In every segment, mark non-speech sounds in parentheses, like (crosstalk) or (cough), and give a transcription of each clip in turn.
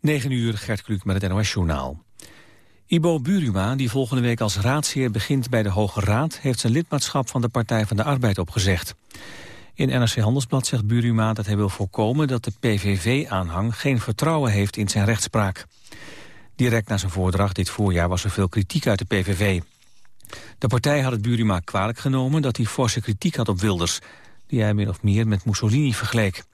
9 uur, Gert Kluk met het NOS-journaal. Ibo Buruma, die volgende week als raadsheer begint bij de Hoge Raad... heeft zijn lidmaatschap van de Partij van de Arbeid opgezegd. In NRC Handelsblad zegt Buruma dat hij wil voorkomen... dat de PVV-aanhang geen vertrouwen heeft in zijn rechtspraak. Direct na zijn voordracht dit voorjaar was er veel kritiek uit de PVV. De partij had het Buruma kwalijk genomen dat hij forse kritiek had op Wilders... die hij min of meer met Mussolini vergeleek.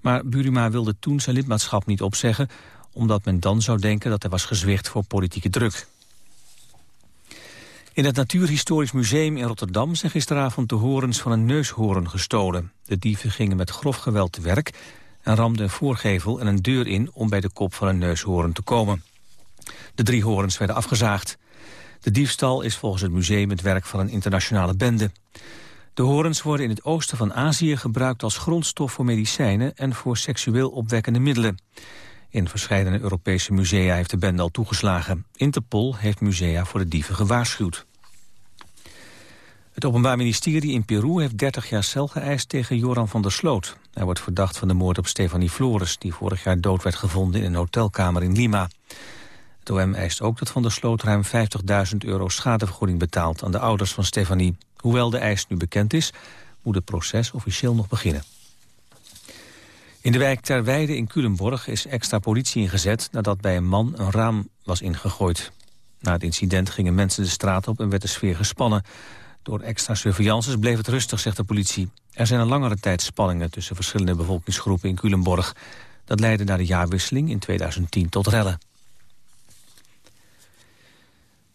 Maar Buruma wilde toen zijn lidmaatschap niet opzeggen... omdat men dan zou denken dat hij was gezwicht voor politieke druk. In het Natuurhistorisch Museum in Rotterdam zijn gisteravond de horens van een neushoorn gestolen. De dieven gingen met grof geweld te werk en ramden een voorgevel en een deur in om bij de kop van een neushoorn te komen. De drie horens werden afgezaagd. De diefstal is volgens het museum het werk van een internationale bende. De horens worden in het oosten van Azië gebruikt als grondstof voor medicijnen en voor seksueel opwekkende middelen. In verschillende Europese musea heeft de bende al toegeslagen. Interpol heeft musea voor de dieven gewaarschuwd. Het Openbaar Ministerie in Peru heeft 30 jaar cel geëist tegen Joran van der Sloot. Hij wordt verdacht van de moord op Stefanie Flores... die vorig jaar dood werd gevonden in een hotelkamer in Lima. Het OM eist ook dat van der Sloot ruim 50.000 euro schadevergoeding betaalt... aan de ouders van Stefanie. Hoewel de eis nu bekend is, moet het proces officieel nog beginnen. In de wijk Terweide in Culemborg is extra politie ingezet... nadat bij een man een raam was ingegooid. Na het incident gingen mensen de straat op en werd de sfeer gespannen. Door extra surveillances bleef het rustig, zegt de politie. Er zijn een langere tijd spanningen tussen verschillende bevolkingsgroepen in Culemborg. Dat leidde na de jaarwisseling in 2010 tot rellen.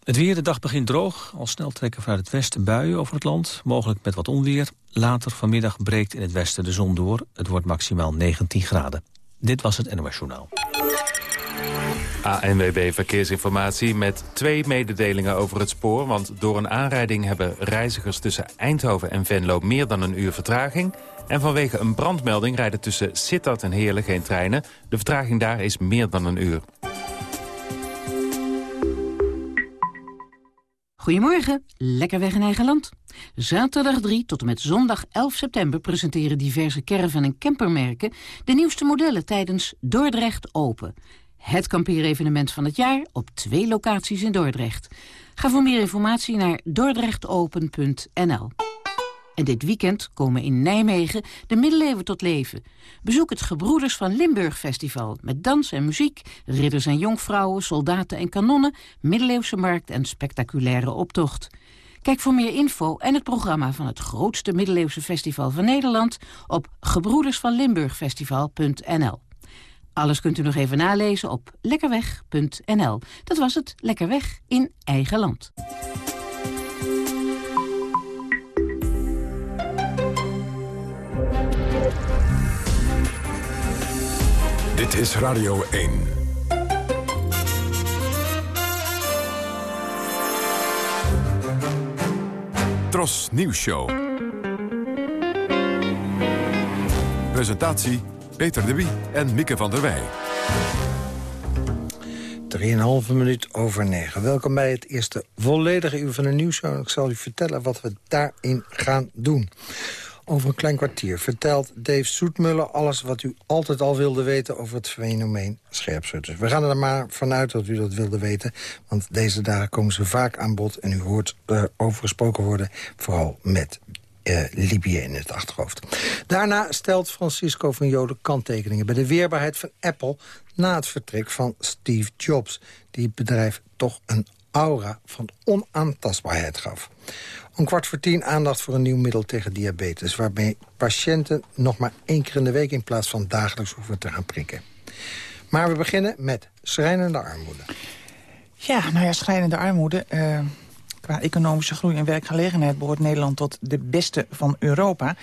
Het weer, de dag begint droog. Al snel trekken vanuit het westen buien over het land. Mogelijk met wat onweer. Later vanmiddag breekt in het westen de zon door. Het wordt maximaal 19 graden. Dit was het NOS Journaal. ANWB Verkeersinformatie met twee mededelingen over het spoor. Want door een aanrijding hebben reizigers tussen Eindhoven en Venlo meer dan een uur vertraging. En vanwege een brandmelding rijden tussen Sittard en Heerlen geen treinen. De vertraging daar is meer dan een uur. Goedemorgen, lekker weg in eigen land. Zaterdag 3 tot en met zondag 11 september presenteren diverse caravan- en campermerken de nieuwste modellen tijdens Dordrecht Open. Het kampeerevenement van het jaar op twee locaties in Dordrecht. Ga voor meer informatie naar dordrechtopen.nl. En dit weekend komen in Nijmegen de middeleeuwen tot leven. Bezoek het Gebroeders van Limburg Festival... met dans en muziek, ridders en jonkvrouwen, soldaten en kanonnen... middeleeuwse markt en spectaculaire optocht. Kijk voor meer info en het programma van het grootste middeleeuwse festival van Nederland... op gebroedersvanlimburgfestival.nl. Alles kunt u nog even nalezen op lekkerweg.nl. Dat was het, Lekkerweg in eigen land. Dit is Radio 1. Tros Nieuws Show. Presentatie Peter de Wie en Mieke van der Wij. 3,5 minuut over 9. Welkom bij het eerste volledige uur van de nieuwsshow. Ik zal u vertellen wat we daarin gaan doen. Over een klein kwartier vertelt Dave Soetmuller alles wat u altijd al wilde weten over het fenomeen scherpschutters. We gaan er maar vanuit dat u dat wilde weten, want deze dagen komen ze vaak aan bod en u hoort er over gesproken worden, vooral met uh, Libië in het achterhoofd. Daarna stelt Francisco van Joden kanttekeningen bij de weerbaarheid van Apple na het vertrek van Steve Jobs, die het bedrijf toch een aura van onaantastbaarheid gaf. Om kwart voor tien aandacht voor een nieuw middel tegen diabetes... waarmee patiënten nog maar één keer in de week... in plaats van dagelijks hoeven te gaan prikken. Maar we beginnen met schrijnende armoede. Ja, nou ja, schrijnende armoede... Uh, qua economische groei en werkgelegenheid... behoort Nederland tot de beste van Europa.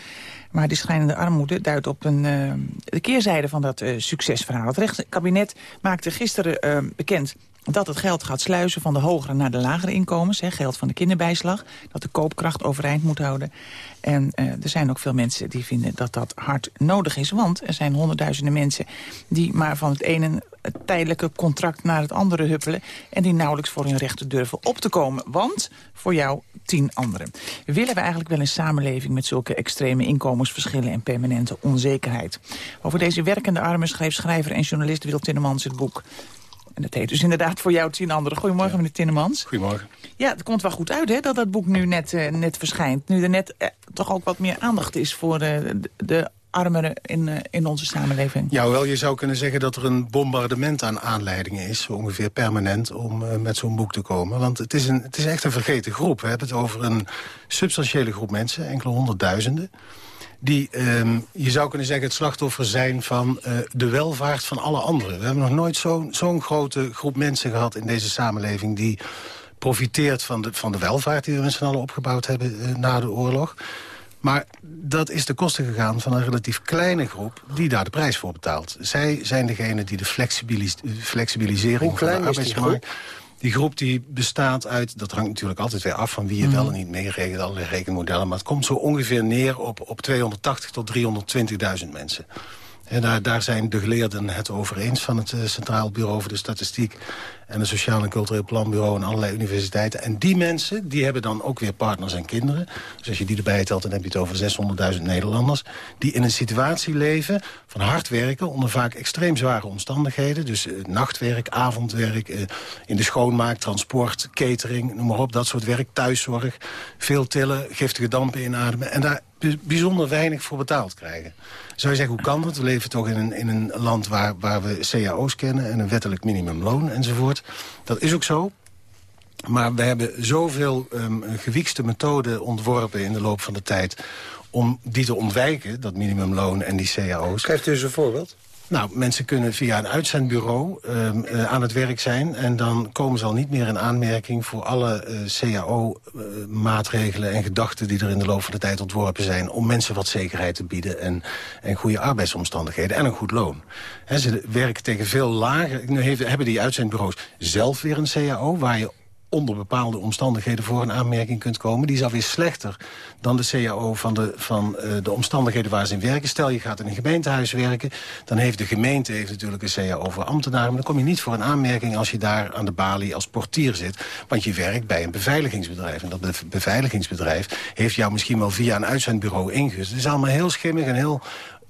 Maar die schrijnende armoede duidt op een, uh, de keerzijde van dat uh, succesverhaal. Het rechtskabinet maakte gisteren bekend dat het geld gaat sluizen van de hogere naar de lagere inkomens. Hè, geld van de kinderbijslag. Dat de koopkracht overeind moet houden. En uh, er zijn ook veel mensen die vinden dat dat hard nodig is. Want er zijn honderdduizenden mensen die maar van het ene tijdelijke contract naar het andere huppelen... en die nauwelijks voor hun rechten durven op te komen. Want voor jou tien anderen. Willen we eigenlijk wel een samenleving met zulke extreme inkomensverschillen... en permanente onzekerheid? Over deze werkende armen schreef schrijver en journalist Wil Tinnemans het boek en dat heet dus inderdaad voor jou tien anderen. Goedemorgen, meneer Tinnemans. Goedemorgen. Ja, het komt wel goed uit hè, dat dat boek nu net, uh, net verschijnt. Nu er net uh, toch ook wat meer aandacht is voor uh, de, de armeren in, in onze samenleving. Ja, wel, je zou kunnen zeggen dat er een bombardement aan aanleidingen is... ongeveer permanent om met zo'n boek te komen. Want het is, een, het is echt een vergeten groep. We hebben het over een substantiële groep mensen, enkele honderdduizenden die, um, je zou kunnen zeggen, het slachtoffer zijn van uh, de welvaart van alle anderen. We hebben nog nooit zo'n zo'n grote groep mensen gehad in deze samenleving... die profiteert van de, van de welvaart die we met z'n allen opgebouwd hebben uh, na de oorlog. Maar dat is de kosten gegaan van een relatief kleine groep... die daar de prijs voor betaalt. Zij zijn degene die de flexibilis flexibilisering van de arbeidsmarkt... Die groep die bestaat uit, dat hangt natuurlijk altijd weer af van wie je wel en niet meerekent, allerlei rekenmodellen. Maar het komt zo ongeveer neer op, op 280 tot 320.000 mensen. En daar, zijn de geleerden het over eens van het Centraal Bureau voor de Statistiek en het Sociaal en Cultureel Planbureau en allerlei universiteiten. En die mensen, die hebben dan ook weer partners en kinderen. Dus als je die erbij telt, dan heb je het over 600.000 Nederlanders... die in een situatie leven van hard werken onder vaak extreem zware omstandigheden. Dus uh, nachtwerk, avondwerk, uh, in de schoonmaak, transport, catering, noem maar op. Dat soort werk, thuiszorg, veel tillen, giftige dampen inademen. En daar bijzonder weinig voor betaald krijgen. Zou je zeggen, hoe kan dat? We leven toch in een, in een land waar, waar we cao's kennen... en een wettelijk minimumloon enzovoort. Dat is ook zo. Maar we hebben zoveel um, gewiekste methoden ontworpen in de loop van de tijd... om die te ontwijken, dat minimumloon en die cao's. Geeft u eens een voorbeeld? Nou, mensen kunnen via een uitzendbureau um, uh, aan het werk zijn... en dan komen ze al niet meer in aanmerking voor alle uh, cao-maatregelen uh, en gedachten... die er in de loop van de tijd ontworpen zijn... om mensen wat zekerheid te bieden en, en goede arbeidsomstandigheden en een goed loon. Ze werken tegen veel lager... Nu hebben die uitzendbureaus zelf weer een cao... waar je onder bepaalde omstandigheden voor een aanmerking kunt komen. Die is alweer slechter dan de CAO van, de, van uh, de omstandigheden waar ze in werken. Stel, je gaat in een gemeentehuis werken. Dan heeft de gemeente heeft natuurlijk een CAO voor ambtenaren. Maar dan kom je niet voor een aanmerking als je daar aan de balie als portier zit. Want je werkt bij een beveiligingsbedrijf. En dat be beveiligingsbedrijf heeft jou misschien wel via een uitzendbureau ingezet. Het is allemaal heel schimmig en heel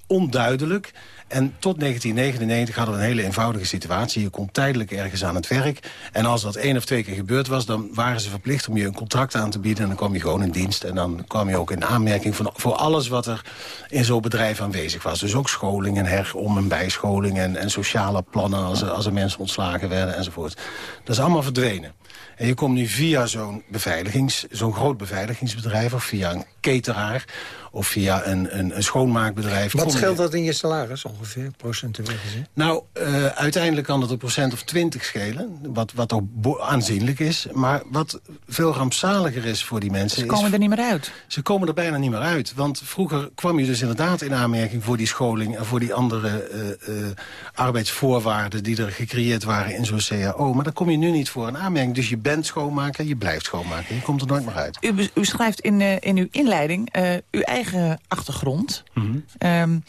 onduidelijk. En tot 1999 hadden we een hele eenvoudige situatie. Je kon tijdelijk ergens aan het werk. En als dat één of twee keer gebeurd was... dan waren ze verplicht om je een contract aan te bieden. En dan kwam je gewoon in dienst. En dan kwam je ook in aanmerking voor alles wat er in zo'n bedrijf aanwezig was. Dus ook scholing en herom- en bijscholing... en, en sociale plannen als als er mensen ontslagen werden enzovoort. Dat is allemaal verdwenen. En je komt nu via zo'n beveiligings, zo'n groot beveiligingsbedrijf... of via een cateraar of via een, een, een schoonmaakbedrijf. Wat scheelt dat in je salaris ongeveer, procentueel gezien? Nou, uh, uiteindelijk kan het een procent of twintig schelen. Wat, wat ook aanzienlijk is. Maar wat veel rampzaliger is voor die mensen... Ze komen is, er niet meer uit. Ze komen er bijna niet meer uit. Want vroeger kwam je dus inderdaad in aanmerking voor die scholing... en voor die andere uh, uh, arbeidsvoorwaarden die er gecreëerd waren in zo'n CAO. Maar daar kom je nu niet voor in aanmerking. Dus je bent schoonmaker, je blijft schoonmaken. Je komt er nooit meer uit. U, u schrijft in, in uw inleiding uw eigen eigen achtergrond. Mm -hmm. um,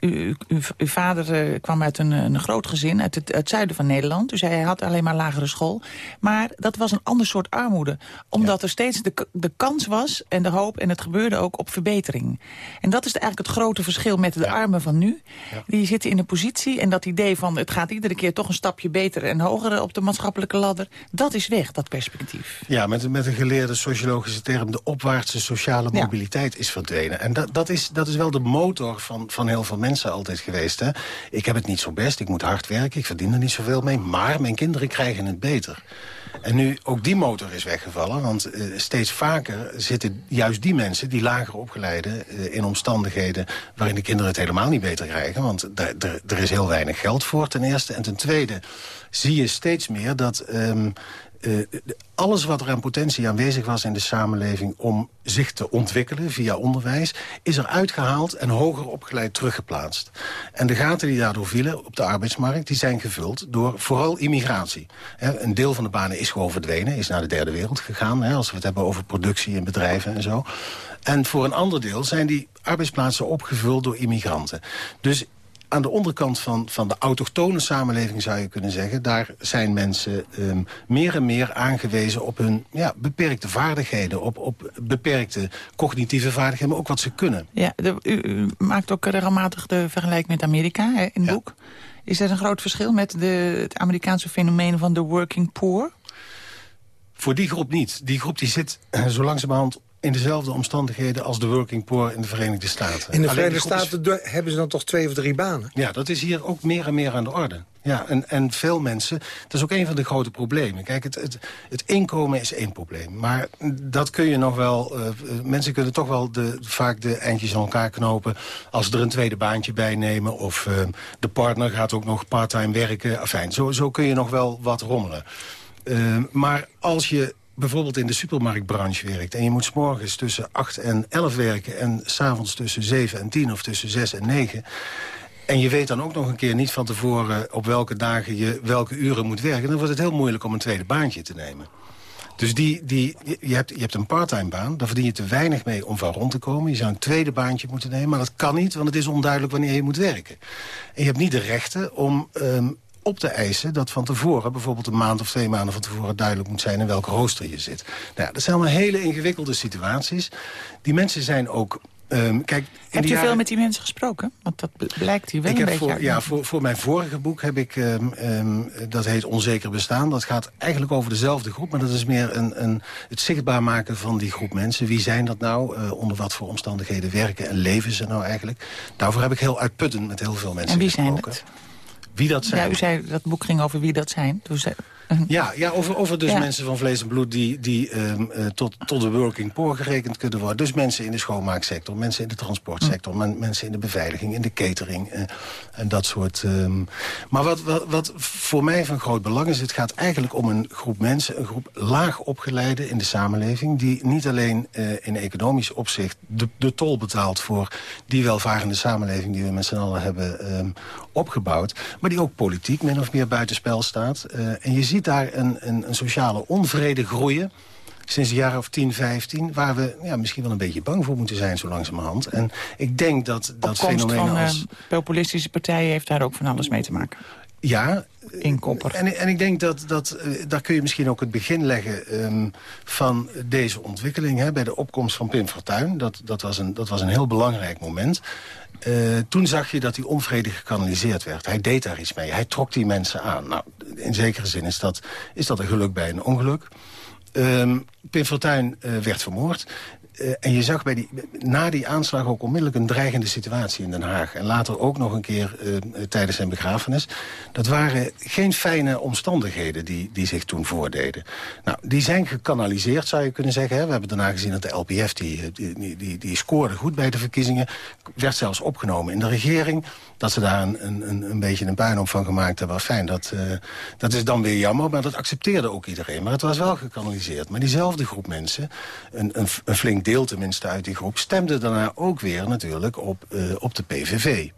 u, u, uw vader uh, kwam uit een, een, groot gezin uit het, het, zuiden van Nederland. Dus hij had alleen maar lagere school. Maar dat was een ander soort armoede. Omdat ja. er steeds de, de kans was en de hoop en het gebeurde ook op verbetering. En dat is eigenlijk het grote verschil met de ja. armen van nu. Ja. Die zitten in een positie en dat idee van het gaat iedere keer toch een stapje beter en hoger op de maatschappelijke ladder. Dat is weg, dat perspectief. Ja, met, met een geleerde sociologische term de opwaartse sociale mobiliteit is verdwenen. En dat, dat, is, dat is wel de motor van, van heel veel mensen altijd geweest. Hè? Ik heb het niet zo best, ik moet hard werken, ik verdien er niet zoveel mee... maar mijn kinderen krijgen het beter. En nu ook die motor is weggevallen, want uh, steeds vaker zitten juist die mensen... die lager opgeleiden uh, in omstandigheden waarin de kinderen het helemaal niet beter krijgen. Want er is heel weinig geld voor ten eerste. En ten tweede zie je steeds meer dat... Um, uh, alles wat er aan potentie aanwezig was in de samenleving... om zich te ontwikkelen via onderwijs... is er uitgehaald en hoger opgeleid teruggeplaatst. En de gaten die daardoor vielen op de arbeidsmarkt... die zijn gevuld door vooral immigratie. Een deel van de banen is gewoon verdwenen, is naar de derde wereld gegaan... Als we het hebben over productie en bedrijven en zo. En voor een ander deel zijn die arbeidsplaatsen opgevuld door immigranten. Dus aan de onderkant van, van de autochtone samenleving zou je kunnen zeggen... daar zijn mensen ehm, meer en meer aangewezen op hun ja, beperkte vaardigheden... Op, op beperkte cognitieve vaardigheden, maar ook wat ze kunnen. Ja, de, u, maakt ook regelmatig de vergelijking met Amerika hè, in het boek. Is dat een groot verschil met de, het Amerikaanse fenomeen van de working poor? Voor die groep niet. Die groep die zit (clears throat) zo langzamerhand in dezelfde omstandigheden als de working poor in de Verenigde Staten. In de Verenigde Staten hebben ze dan toch twee of drie banen? Ja, dat is hier ook meer en meer aan de orde. Ja, en, en veel mensen, dat is ook een van de grote problemen. Kijk, het, het, het inkomen is één probleem. Maar dat kun je nog wel, uh, mensen kunnen toch wel de, vaak de eindjes aan elkaar knopen... als ze er een tweede baantje bij nemen. Of uh, de partner gaat ook nog parttime werken. Enfin, zo, zo kun je nog wel wat rommelen. Uh, maar als je bijvoorbeeld in de supermarktbranche werkt... en je moet s morgens tussen 8 en 11 werken... en s'avonds tussen 7 en 10 of tussen 6 en 9... en je weet dan ook nog een keer niet van tevoren... op welke dagen je welke uren moet werken... dan wordt het heel moeilijk om een tweede baantje te nemen. Dus die, die, je, hebt, je hebt een parttime baan, daar verdien je te weinig mee om van rond te komen. Je zou een tweede baantje moeten nemen, maar dat kan niet... want het is onduidelijk wanneer je moet werken. En je hebt niet de rechten om um, op te eisen dat van tevoren, bijvoorbeeld een maand of twee maanden van tevoren... duidelijk moet zijn in welke rooster je zit. Nou ja, dat zijn allemaal hele ingewikkelde situaties. Die mensen zijn ook Um, kijk, heb je veel met die mensen gesproken? Want dat blijkt hier wel ik een heb beetje voor, Ja, voor, voor mijn vorige boek heb ik, um, um, dat heet Onzeker Bestaan. Dat gaat eigenlijk over dezelfde groep, maar dat is meer een, een, het zichtbaar maken van die groep mensen. Wie zijn dat nou? Uh, onder wat voor omstandigheden werken en leven ze nou eigenlijk? Daarvoor heb ik heel uitputtend met heel veel mensen En wie gesproken. zijn het? Wie dat zijn? Ja, u zei dat het boek ging over wie dat zijn. Toen zei, (laughs) ja, ja over, over dus Ja. mensen van vlees en bloed die, die ehm, eh, tot, tot de working poor gerekend kunnen worden. Dus mensen in de schoonmaaksector, mensen in de transportsector... men- mensen in de beveiliging, in de catering eh, en dat soort... ehm. Maar wat, wat, wat voor mij van groot belang is... het gaat eigenlijk om een groep mensen, een groep laag opgeleide in de samenleving... die niet alleen eh, in economisch opzicht de, de tol betaalt... voor die welvarende samenleving die we met z'n allen hebben ehm, opgebouwd... maar die ook politiek min of meer buitenspel staat. En je ziet daar een, een, een sociale onvrede groeien sinds een jaar of 10, 15... waar we ja, misschien wel een beetje bang voor moeten zijn zo langzamerhand. En ik denk dat dat opkomst fenomeen van als... eh, populistische partijen heeft daar ook van alles mee te maken. Ja, Inkopper. en, en ik denk dat, dat eh, daar kun je misschien ook het begin leggen ehm, van deze ontwikkeling. Hè, bij de opkomst van Pim Fortuyn. Dat, dat, was een, dat was een heel belangrijk moment. Eh, toen zag je dat die onvrede gekanaliseerd werd. Hij deed daar iets mee. Hij trok die mensen aan. Nou, in zekere zin is dat, is dat een geluk bij een ongeluk. Eh, werd vermoord. Eh, en je zag bij die, na die aanslag ook onmiddellijk een dreigende situatie in Den Haag. En later ook nog een keer eh, tijdens zijn begrafenis. Dat waren geen fijne omstandigheden die, die zich toen voordeden. Nou, die zijn gekanaliseerd, zou je kunnen zeggen. Hè. We hebben daarna gezien dat de LPF, die, die, die, die scoorde goed bij de verkiezingen. Werd zelfs opgenomen in de regering. Dat ze daar een, een, een beetje een puinhoop van gemaakt hebben. Fijn, dat, uh, dat is dan weer jammer, maar dat accepteerde ook iedereen. Maar het was wel gekanaliseerd. Maar diezelfde groep mensen, een, een, een flink deel tenminste uit die groep... stemde daarna ook weer natuurlijk op, uh, op de PVV.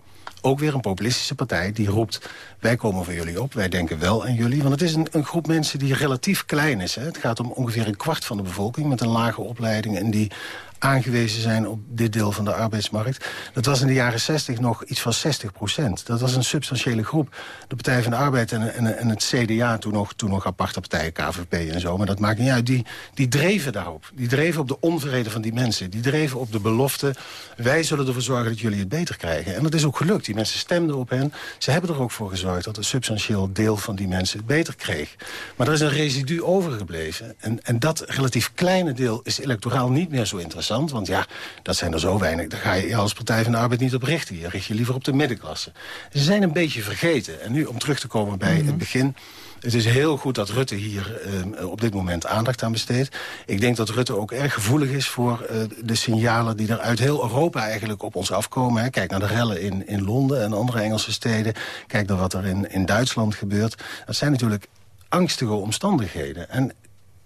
Ook weer een populistische partij die roept... wij komen voor jullie op, wij denken wel aan jullie. Want het is een, een groep mensen die relatief klein is. Hè. Het gaat om ongeveer een kwart van de bevolking... met een lage opleiding en die aangewezen zijn op dit deel van de arbeidsmarkt. Dat was in de jaren 60 nog iets van 60 procent. Dat was een substantiële groep. De Partij van de Arbeid en, en, en het CDA, toen nog, toen nog aparte partijen, KVP en zo... maar dat maakt niet uit, die, die dreven daarop. Die dreven op de onvrede van die mensen. Die dreven op de belofte, wij zullen ervoor zorgen dat jullie het beter krijgen. En dat is ook gelukt. Die mensen stemden op hen. Ze hebben er ook voor gezorgd dat een substantieel deel van die mensen het beter kreeg. Maar er is een residu overgebleven. En, en dat relatief kleine deel is electoraal niet meer zo interessant. Want ja, dat zijn er zo weinig. Daar ga je als Partij van de Arbeid niet op richten. Je richt je liever op de middenklasse. Ze zijn een beetje vergeten. En nu om terug te komen bij het begin... Het is heel goed dat Rutte hier uh, op dit moment aandacht aan besteedt. Ik denk dat Rutte ook erg gevoelig is voor uh, de signalen... die er uit heel Europa eigenlijk op ons afkomen. Hè. Kijk naar de rellen in, in Londen en andere Engelse steden. Kijk naar wat er in, in Duitsland gebeurt. Dat zijn natuurlijk angstige omstandigheden. En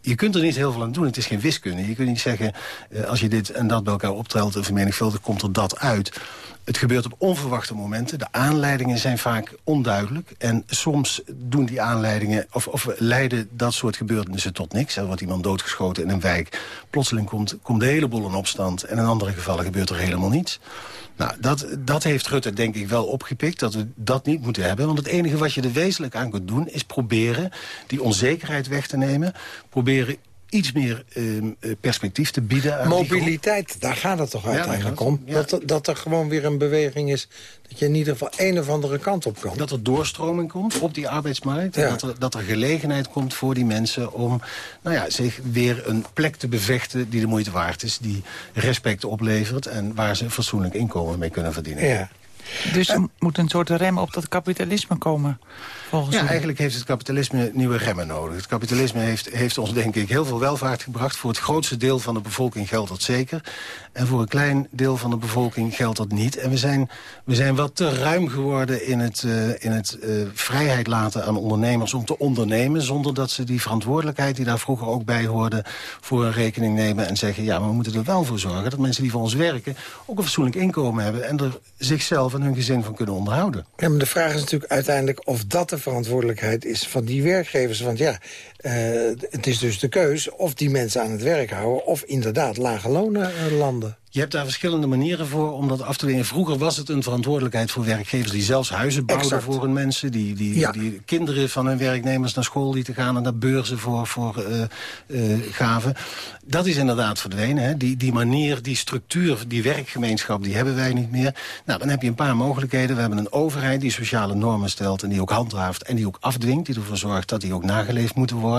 je kunt er niet heel veel aan doen. Het is geen wiskunde. Je kunt niet zeggen, uh, als je dit en dat bij elkaar optelt en vermenigvuldigt, komt er dat uit. Het gebeurt op onverwachte momenten. De aanleidingen zijn vaak onduidelijk. En soms doen die aanleidingen, of, of leiden dat soort gebeurtenissen tot niks. Er wordt iemand doodgeschoten in een wijk. Plotseling komt, komt de hele boel in opstand. En in andere gevallen gebeurt er helemaal niets. Nou, dat, dat heeft Rutte denk ik wel opgepikt, dat we dat niet moeten hebben. Want het enige wat je er wezenlijk aan kunt doen... is proberen die onzekerheid weg te nemen. Proberen iets meer ehm, eh, perspectief te bieden. Aan Mobiliteit, daar gaat het toch uiteindelijk om? Dat, dat er gewoon weer een beweging is... dat je in ieder geval een of andere kant op kan. Dat er doorstroming komt op die arbeidsmarkt. Dat, er, dat er gelegenheid komt voor die mensen om nou ja, zich weer een plek te bevechten... die de moeite waard is, die respect oplevert... en waar ze een fatsoenlijk inkomen mee kunnen verdienen. Ja. Dus er moet een soort rem op dat kapitalisme komen, volgens Ja, eigenlijk heeft het kapitalisme nieuwe remmen nodig. Het kapitalisme heeft, heeft ons, denk ik, heel veel welvaart gebracht. Voor het grootste deel van de bevolking geldt dat zeker. En voor een klein deel van de bevolking geldt dat niet. En we zijn, we zijn wat te ruim geworden in het, uh, in het uh, vrijheid laten aan ondernemers om te ondernemen... zonder dat ze die verantwoordelijkheid die daar vroeger ook bij hoorde... voor een rekening nemen en zeggen... ja, maar we moeten er wel voor zorgen dat mensen die voor ons werken... ook een fatsoenlijk inkomen hebben en er zichzelf hun gezin van kunnen onderhouden. Ja, maar de vraag is natuurlijk uiteindelijk of dat de verantwoordelijkheid is van die werkgevers. Want ja, uh, het is dus de keus of die mensen aan het werk houden... of inderdaad lage lonen landen. Je hebt daar verschillende manieren voor om dat af te dwingen. Vroeger was het een verantwoordelijkheid voor werkgevers... die zelfs huizen bouwden exact. voor hun mensen. Die, die, ja. die kinderen van hun werknemers naar school lieten gaan... en naar beurzen voor, voor uh, gaven. Dat is inderdaad verdwenen. Hè. Die, die manier, die structuur, die werkgemeenschap... die hebben wij niet meer. Nou, dan heb je een paar mogelijkheden. We hebben een overheid die sociale normen stelt... en die ook handhaaft en die ook afdwingt. Die ervoor zorgt dat die ook nageleefd moeten worden.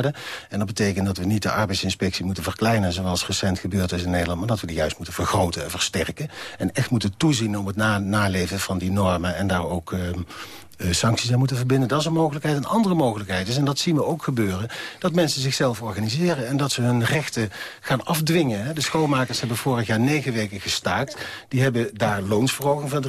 En dat betekent dat we niet de arbeidsinspectie moeten verkleinen... zoals recent gebeurd is in Nederland... maar dat we die juist moeten vergroten en versterken. En echt moeten toezien op het na naleven van die normen... en daar ook uh, sancties aan moeten verbinden. Dat is een mogelijkheid. Een andere mogelijkheid is, en dat zien we ook gebeuren... dat mensen zichzelf organiseren en dat ze hun rechten gaan afdwingen. De schoonmakers hebben vorig jaar negen weken gestaakt. Die hebben daar loonsverhoging van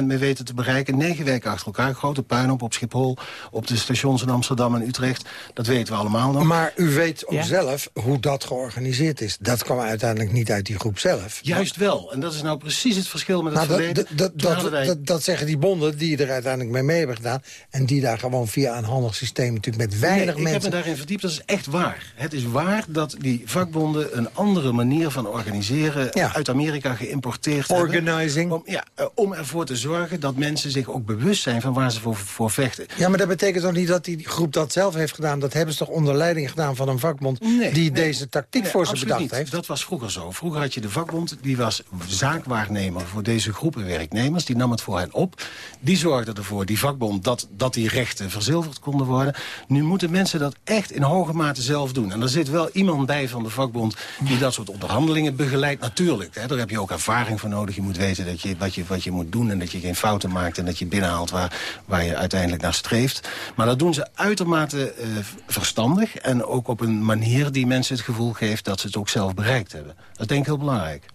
3,5% mee weten te bereiken. Negen weken achter elkaar. Grote puinhoop op Schiphol, op de stations in Amsterdam en Utrecht. Dat weten we allemaal nog. Maar u weet ook ja? zelf hoe dat georganiseerd is. Dat kwam uiteindelijk niet uit die groep zelf. Juist wel. En dat is nou precies het verschil met het nou, verleden. Dat, dat, wij... dat, dat, zeggen die bonden die er uiteindelijk mee mee hebben gedaan. En die daar gewoon via een handig systeem natuurlijk met weinig nee, mensen... ik heb me daarin verdiept, dat is echt waar. Het is waar dat die vakbonden een andere manier van organiseren... Ja. uit Amerika geïmporteerd Organizing. hebben. Om, ja, uh, om ervoor te zorgen dat mensen zich ook bewust zijn... van waar ze voor, voor vechten. Ja, maar dat betekent toch niet dat die groep dat zelf heeft gedaan? Dat hebben ze toch onder leiding gedaan van een vakbond... Nee, die nee, deze tactiek voor ze bedacht niet. heeft? Dat was vroeger zo. Vroeger had je de vakbond, die was zaakwaarnemer... voor deze groepen werknemers. Die nam het voor hen op. Die zorgde ervoor, die vakbond, dat, dat die rechten verzilverd konden worden. Nu moeten mensen dat echt in hoge mate zelf doen. En er zit wel iemand bij van de vakbond die dat soort onderhandelingen begeleidt. Natuurlijk, hè, daar heb je ook ervaring voor nodig. Je moet weten dat je, wat, je, wat je moet doen en dat je geen fouten maakt... en dat je binnenhaalt waar, waar je uiteindelijk naar streeft. Maar dat doen ze uitermate uh, verstandig en ook op een manier die mensen het gevoel geeft... dat ze het ook zelf bereikt hebben. Dat denk ik heel belangrijk.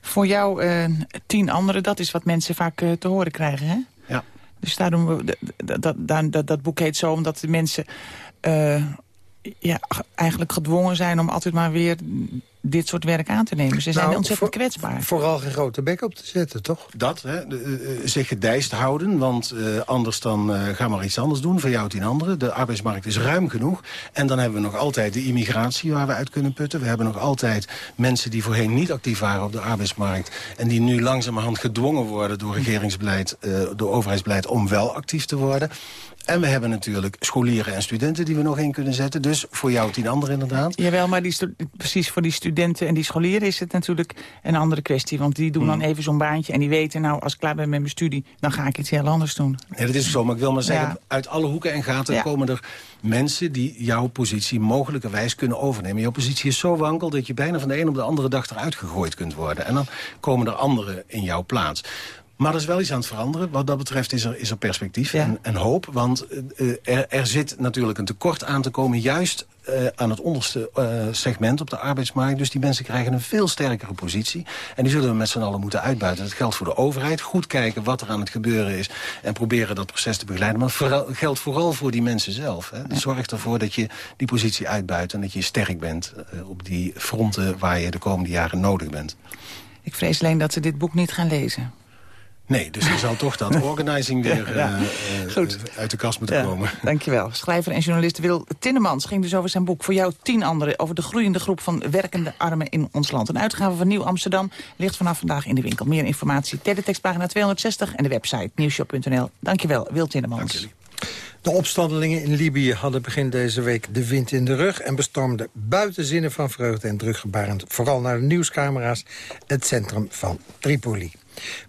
Voor jou uh, tien anderen, dat is wat mensen vaak uh, te horen krijgen, hè? Dus daarom, dat, dat, dat, dat boek heet zo omdat de mensen uh, ja, eigenlijk gedwongen zijn om altijd maar weer dit soort werk aan te nemen. Ze zijn nou, ontzettend voor, kwetsbaar. Vooral geen grote bek op te zetten, toch? Dat, hè, de, uh, zich gedijst houden, want uh, anders dan uh, ga maar iets anders doen. Voor jou tien anderen. De arbeidsmarkt is ruim genoeg. En dan hebben we nog altijd de immigratie waar we uit kunnen putten. We hebben nog altijd mensen die voorheen niet actief waren op de arbeidsmarkt... en die nu langzamerhand gedwongen worden door regeringsbeleid, door overheidsbeleid... om wel actief te worden. En we hebben natuurlijk scholieren en studenten die we nog in kunnen zetten. Dus voor jou tien anderen inderdaad. Jawel, maar die precies voor die studenten en die scholieren is het natuurlijk een andere kwestie. Want die doen hmm. dan even zo'n baantje en die weten nou, als ik klaar ben met mijn studie... dan ga ik iets heel anders doen. Ja, dat is zo, maar ik wil maar zeggen, ja. uit alle hoeken en gaten ja. komen er mensen... die jouw positie mogelijkerwijs kunnen overnemen. Jouw positie is zo wankel dat je bijna van de een op de andere dag eruit gegooid kunt worden. En dan komen er anderen in jouw plaats. Maar er is wel iets aan het veranderen. Wat dat betreft is er, is er perspectief ja. en, en, hoop. Want uh, er, er, zit natuurlijk een tekort aan te komen... juist uh, aan het onderste uh, segment op de arbeidsmarkt. Dus die mensen krijgen een veel sterkere positie. En die zullen we met z'n allen moeten uitbuiten. Dat geldt voor de overheid. Goed kijken wat er aan het gebeuren is. En proberen dat proces te begeleiden. Maar vooral, geldt vooral voor die mensen zelf. Hè. Zorg ervoor dat je die positie uitbuit. En dat je sterk bent op die fronten waar je de komende jaren nodig bent. Ik vrees alleen dat ze dit boek niet gaan lezen. Nee, dus er zal toch dat (laughs) organizing weer Ja, eh, goed. eh, uit de kast moeten Ja, komen. dankjewel. Schrijver en journalist Wil Tinnemans ging dus over zijn boek... voor jou tien anderen over de groeiende groep van werkende armen in ons land. Een uitgave van Nieuw Amsterdam ligt vanaf vandaag in de winkel. Meer informatie, teletextpagina 260 en de website nieuwshop.nl. Dankjewel, Wil Tinnemans. De opstandelingen in Libië hadden begin deze week de wind in de rug... en bestormden buiten zinnen van vreugde en druggebarend... vooral naar de nieuwscamera's, het centrum van Tripoli.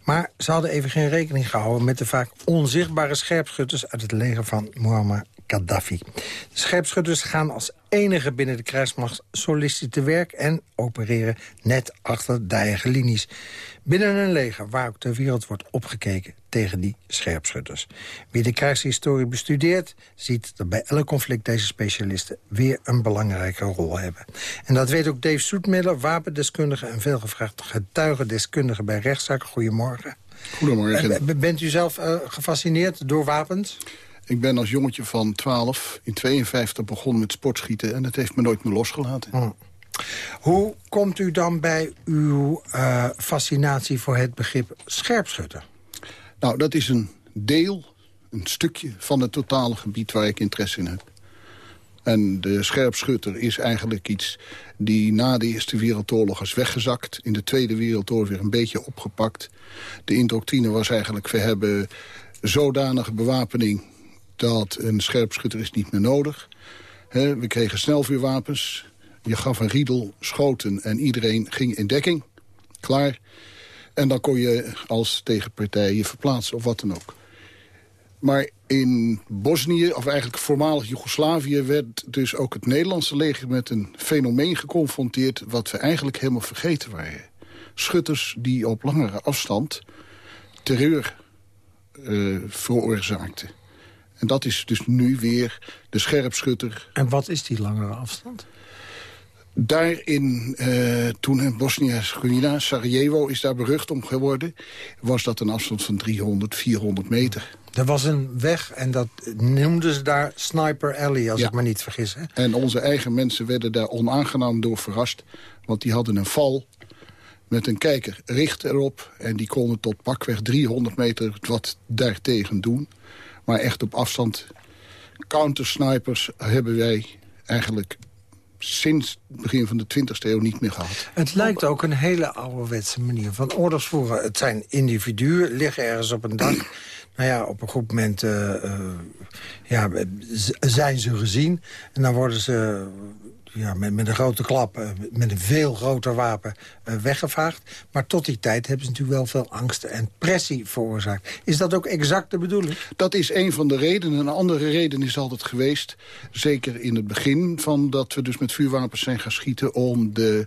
Maar ze hadden even geen rekening gehouden... met de vaak onzichtbare scherpschutters uit het leger van Muammar Gaddafi. De scherpschutters gaan als enige binnen de krijgsmacht solistisch te werk... en opereren net achter de linies. Binnen een leger waar ook ter wereld wordt opgekeken tegen die scherpschutters. Wie de krijgshistorie bestudeert, ziet dat bij elk conflict deze specialisten weer een belangrijke rol hebben. En dat weet ook Dave Soetmiller, wapendeskundige en veelgevraagd getuigendeskundige bij rechtszaken. Goedemorgen. Goedemorgen. Eh, Bent u zelf eh, gefascineerd door wapens? Ik ben als jongetje van 12 in 52 begonnen met sportschieten... en dat heeft me nooit meer losgelaten. Hm. Hoe komt u dan bij uw eh, fascinatie voor het begrip scherpschutter? Nou, dat is een deel, een stukje van het totale gebied waar ik interesse in heb. En de scherpschutter is eigenlijk iets die na de Eerste Wereldoorlog is weggezakt. In de Tweede Wereldoorlog weer een beetje opgepakt. De indoctrine was eigenlijk, we hebben zodanige bewapening... dat een scherpschutter is niet meer nodig. Hè, we kregen snelvuurwapens. Je gaf een riedel, schoten en iedereen ging in dekking. Klaar. En dan kon je als tegenpartij je verplaatsen of wat dan ook. Maar in Bosnië, of eigenlijk voormalig Joegoslavië... werd dus ook het Nederlandse leger met een fenomeen geconfronteerd... wat we eigenlijk helemaal vergeten waren. Schutters die op langere afstand terreur eh, veroorzaakten. En dat is dus nu weer de scherpschutter En wat is die langere afstand? Daar in, eh, toen in Bosnië-Herzegovina, Sarajevo is daar berucht om geworden... was dat een afstand van 300, 400 meter. Er was een weg en dat noemden ze daar Sniper Alley, als Ja. ik me niet vergis. Hè? En onze eigen mensen werden daar onaangenaam door verrast. Want die hadden een val met een kijker richt erop. En die konden tot pakweg 300 meter wat daartegen doen. Maar echt op afstand countersnipers hebben wij eigenlijk sinds het begin van de 20e eeuw niet meer gehad. Het lijkt ook een hele ouderwetse manier van oorlogsvoeren. Het zijn individuen, liggen ergens op een dak. (clears throat) nou ja, op een goed moment eh, eh, ja, zijn ze gezien. En dan worden ze ja, met, met een grote klap, eh, met een veel groter wapen eh, weggevaagd. Maar tot die tijd hebben ze natuurlijk wel veel angst en pressie veroorzaakt. Is dat ook exact de bedoeling? Dat is een van de redenen. Een andere reden is altijd geweest, zeker in het begin... van dat we dus met vuurwapens zijn gaan schieten... om de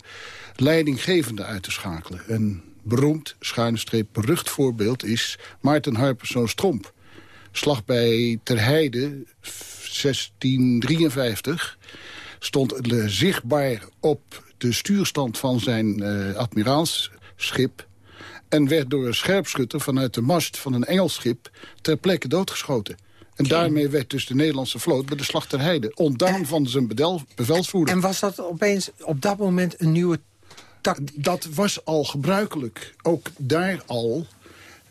leidinggevende uit te schakelen. Een beroemd, schuine streep, berucht voorbeeld is Maarten Harpersoos Tromp. Slag bij Terheide, 1653, stond zichtbaar op de stuurstand van zijn eh, admiraalsschip... en werd door een scherpschutter vanuit de mast van een Engels schip... ter plekke doodgeschoten. En daarmee werd dus de Nederlandse vloot bij de slag ter Heide... ontdaan van zijn bedel, bevelsvoerder. En was dat opeens op dat moment een nieuwe tactiek? Dat was al gebruikelijk. Ook daar al.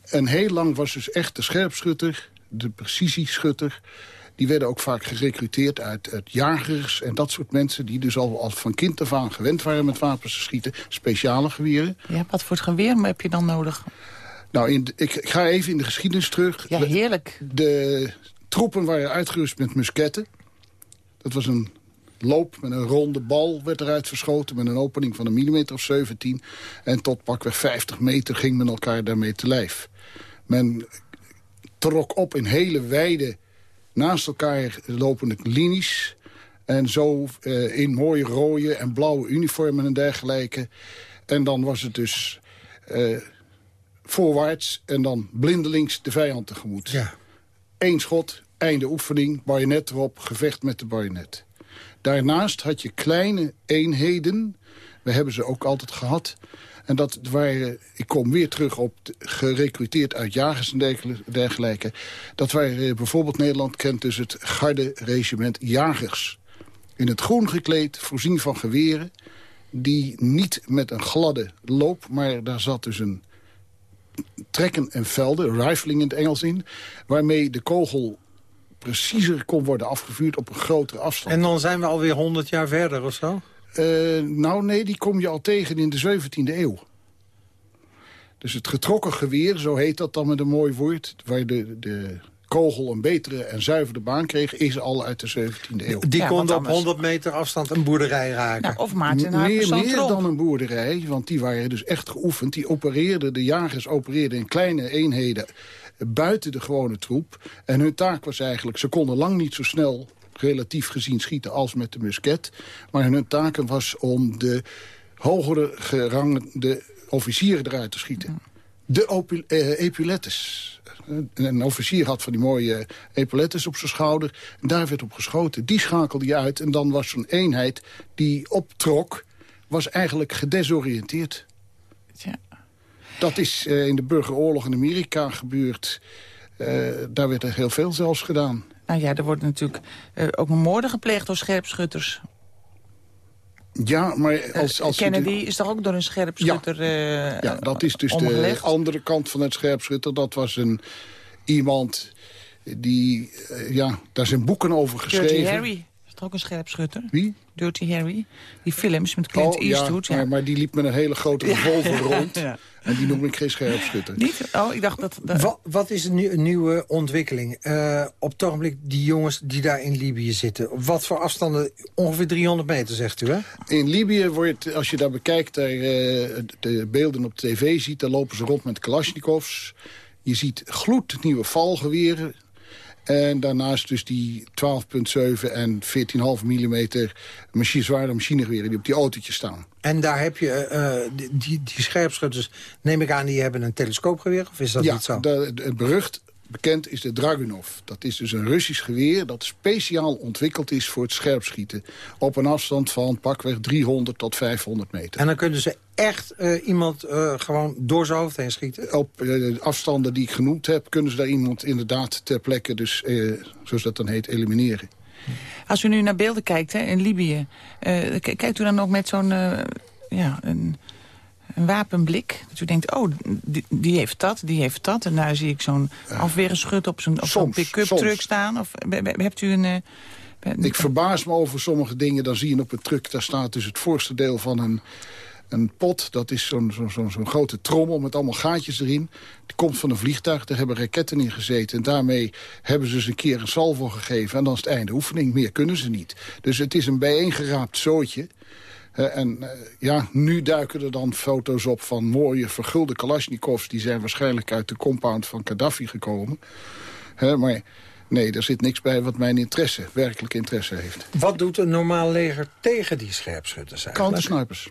En heel lang was dus echt de scherpschutter, de precisieschutter... die werden ook vaak gerecruiteerd uit, uit jagers en dat soort mensen... die dus al, al van kind af aan gewend waren met wapens te schieten. Speciale geweren. Ja, wat voor het geweer heb je dan nodig? Nou, in de- ik, ik ga even in de geschiedenis terug. Ja, heerlijk. De troepen waren uitgerust met musketten. Dat was een loop met een ronde bal werd eruit verschoten... met een opening van een millimeter of 17. En tot pakweg 50 meter ging men elkaar daarmee te lijf. Men trok op in hele wijde, naast elkaar lopende linies... En zo eh, in mooie rode en blauwe uniformen en dergelijke. En dan was het dus eh, voorwaarts en dan blindelings de vijand tegemoet. Ja. Eén schot, einde oefening, bajonet erop, gevecht met de bajonet. Daarnaast had je kleine eenheden, we hebben ze ook altijd gehad... En dat waren, ik kom weer terug op, gerecruiteerd uit jagers en dergel- dergelijke. Dat eh, bijvoorbeeld Nederland kent dus het garde-regiment jagers. In het groen gekleed, voorzien van geweren. Die niet met een gladde loop, maar daar zat dus een trekken en velden, rifling in het Engels in... waarmee de kogel preciezer kon worden afgevuurd op een grotere afstand. En dan zijn we alweer 100 jaar verder of zo? Uh, nou nee, die kom je al tegen in de 17e eeuw. Dus het getrokken geweer, zo heet dat dan met een mooi woord... waar de, de kogel een betere en zuiverde baan kreeg... is al uit de 17e eeuw. Die ja, kon op 100 meter afstand een boerderij raken. Ja, of Maarten Meer, meer dan een boerderij, want die waren dus echt geoefend. Die opereerden, de jagers opereerden in kleine eenheden buiten de gewone troep. En hun taak was eigenlijk, ze konden lang niet zo snel relatief gezien schieten als met de musket. Maar hun taak was om de hogere gerangde officieren eruit te schieten. De uh, epaulettes. Een officier had van die mooie epaulettes op zijn schouder. En daar werd op geschoten. Die schakelde je uit. En dan was zo'n eenheid die optrok... was eigenlijk gedesoriënteerd. Ja. Dat is uh, in de burgeroorlog in Amerika gebeurd. Uh, daar werd er heel veel zelfs gedaan. Nou ja, er worden natuurlijk uh, ook moorden gepleegd door scherpschutters. Ja, maar als... als Kennedy is toch ook door een scherpschutter Ja, ja dat is dus de andere kant van het scherpschutter. Dat was een, iemand die... ja, daar zijn boeken over geschreven. Dirty Harry toch ook een scherpschutter? Wie? Dirty Harry. Die films met Clint oh, Eastwood. Ja, Maar, die liep met een hele grote (laughs) revolver rond. En die noem ik geen scherpschutter. Niet? Oh, ik dacht dat... dat... Wat, wat, is een, nieuwe ontwikkeling? Uh, op het ogenblik die jongens die daar in Libië zitten. Wat voor afstanden? Ongeveer 300 meter, zegt u, hè? In Libië wordt, als je daar bekijkt, daar, uh, de beelden op tv ziet... dan lopen ze rond met kalasjnikovs. Je ziet gloednieuwe valgeweren. En daarnaast dus die 12,7 en 14,5 mm machine, zware machinegeweren die op die autootjes staan. En daar heb je, uh, die, die, die scherpschutters, neem ik aan, die hebben een telescoopgeweer? Of is dat ja, niet zo? Ja, het berucht bekend is de Dragunov. Dat is dus een Russisch geweer dat speciaal ontwikkeld is voor het scherpschieten. Op een afstand van pakweg 300 tot 500 meter. En dan kunnen ze echt uh, iemand uh, gewoon door zijn hoofd heen schieten? Op uh, afstanden die ik genoemd heb, kunnen ze daar iemand inderdaad ter plekke, dus, zoals dat dan heet, elimineren. Als u nu naar beelden kijkt hè, in Libië, kijkt u dan ook met zo'n ja, een, een wapenblik. Dat u denkt, oh, die, die, heeft dat, die heeft dat. En daar zie ik zo'n afweerschut op zo'n zo pick-up truck staan. Of hebt u een... ik verbaas me over sommige dingen. Dan zie je op een truck, daar staat dus het voorste deel van een een pot, dat is zo'n zo, zo, zo grote trommel met allemaal gaatjes erin. Die komt van een vliegtuig, daar hebben raketten in gezeten. En daarmee hebben ze eens een keer een salvo gegeven. En dan is het einde oefening, meer kunnen ze niet. Dus het is een bijeengeraapt zootje. Uh, en uh, ja, nu duiken er dan foto's op van mooie vergulde Kalashnikovs. Die zijn waarschijnlijk uit de compound van Gaddafi gekomen. Maar nee, er zit niks bij wat mijn interesse, werkelijk interesse heeft. Wat doet een normaal leger tegen die scherpschutters eigenlijk? Countersnipers.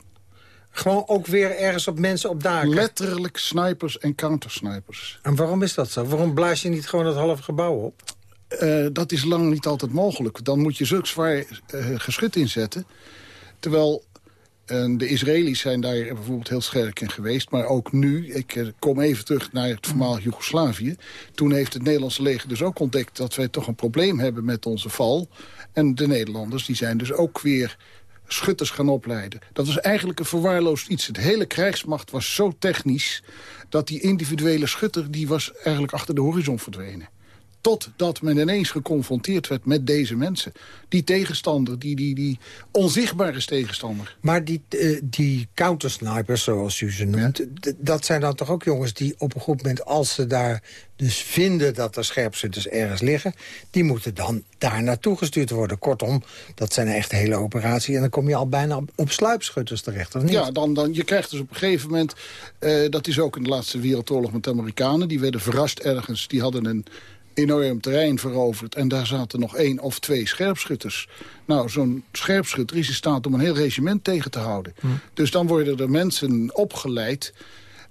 Gewoon ook weer ergens op mensen op daken? Letterlijk snipers en countersnipers. En waarom is dat zo? Waarom blaas je niet gewoon het halve gebouw op? Uh, dat is lang niet altijd mogelijk. Dan moet je zulk zwaar uh, geschut inzetten. Terwijl uh, de Israëli's zijn daar bijvoorbeeld heel scherp in geweest. Maar ook nu, ik kom even terug naar het voormalig Joegoslavië. Toen heeft het Nederlandse leger dus ook ontdekt... dat wij toch een probleem hebben met onze val. En de Nederlanders die zijn dus ook weer schutters gaan opleiden. Dat was eigenlijk een verwaarloosd iets. Het hele krijgsmacht was zo technisch... dat die individuele schutter die was eigenlijk achter de horizon verdwenen. Totdat men ineens geconfronteerd werd met deze mensen. Die tegenstander, die, die, die onzichtbare tegenstander. Maar die, uh, die countersnipers, zoals u ze noemt... dat zijn dan toch ook jongens die op een goed moment... als ze daar dus vinden dat er scherpschutters ergens liggen... die moeten dan daar naartoe gestuurd worden. Kortom, dat zijn echt hele operaties... en dan kom je al bijna op, op sluipschutters terecht, of niet? Ja, dan, dan, je krijgt dus op een gegeven moment... Uh, dat is ook in de laatste wereldoorlog met de Amerikanen... die werden verrast ergens, die hadden een enorm terrein veroverd. En daar zaten nog één of twee scherpschutters. Nou, zo'n scherpschutter is in staat om een heel regiment tegen te houden. Hm. Dus dan worden er mensen opgeleid...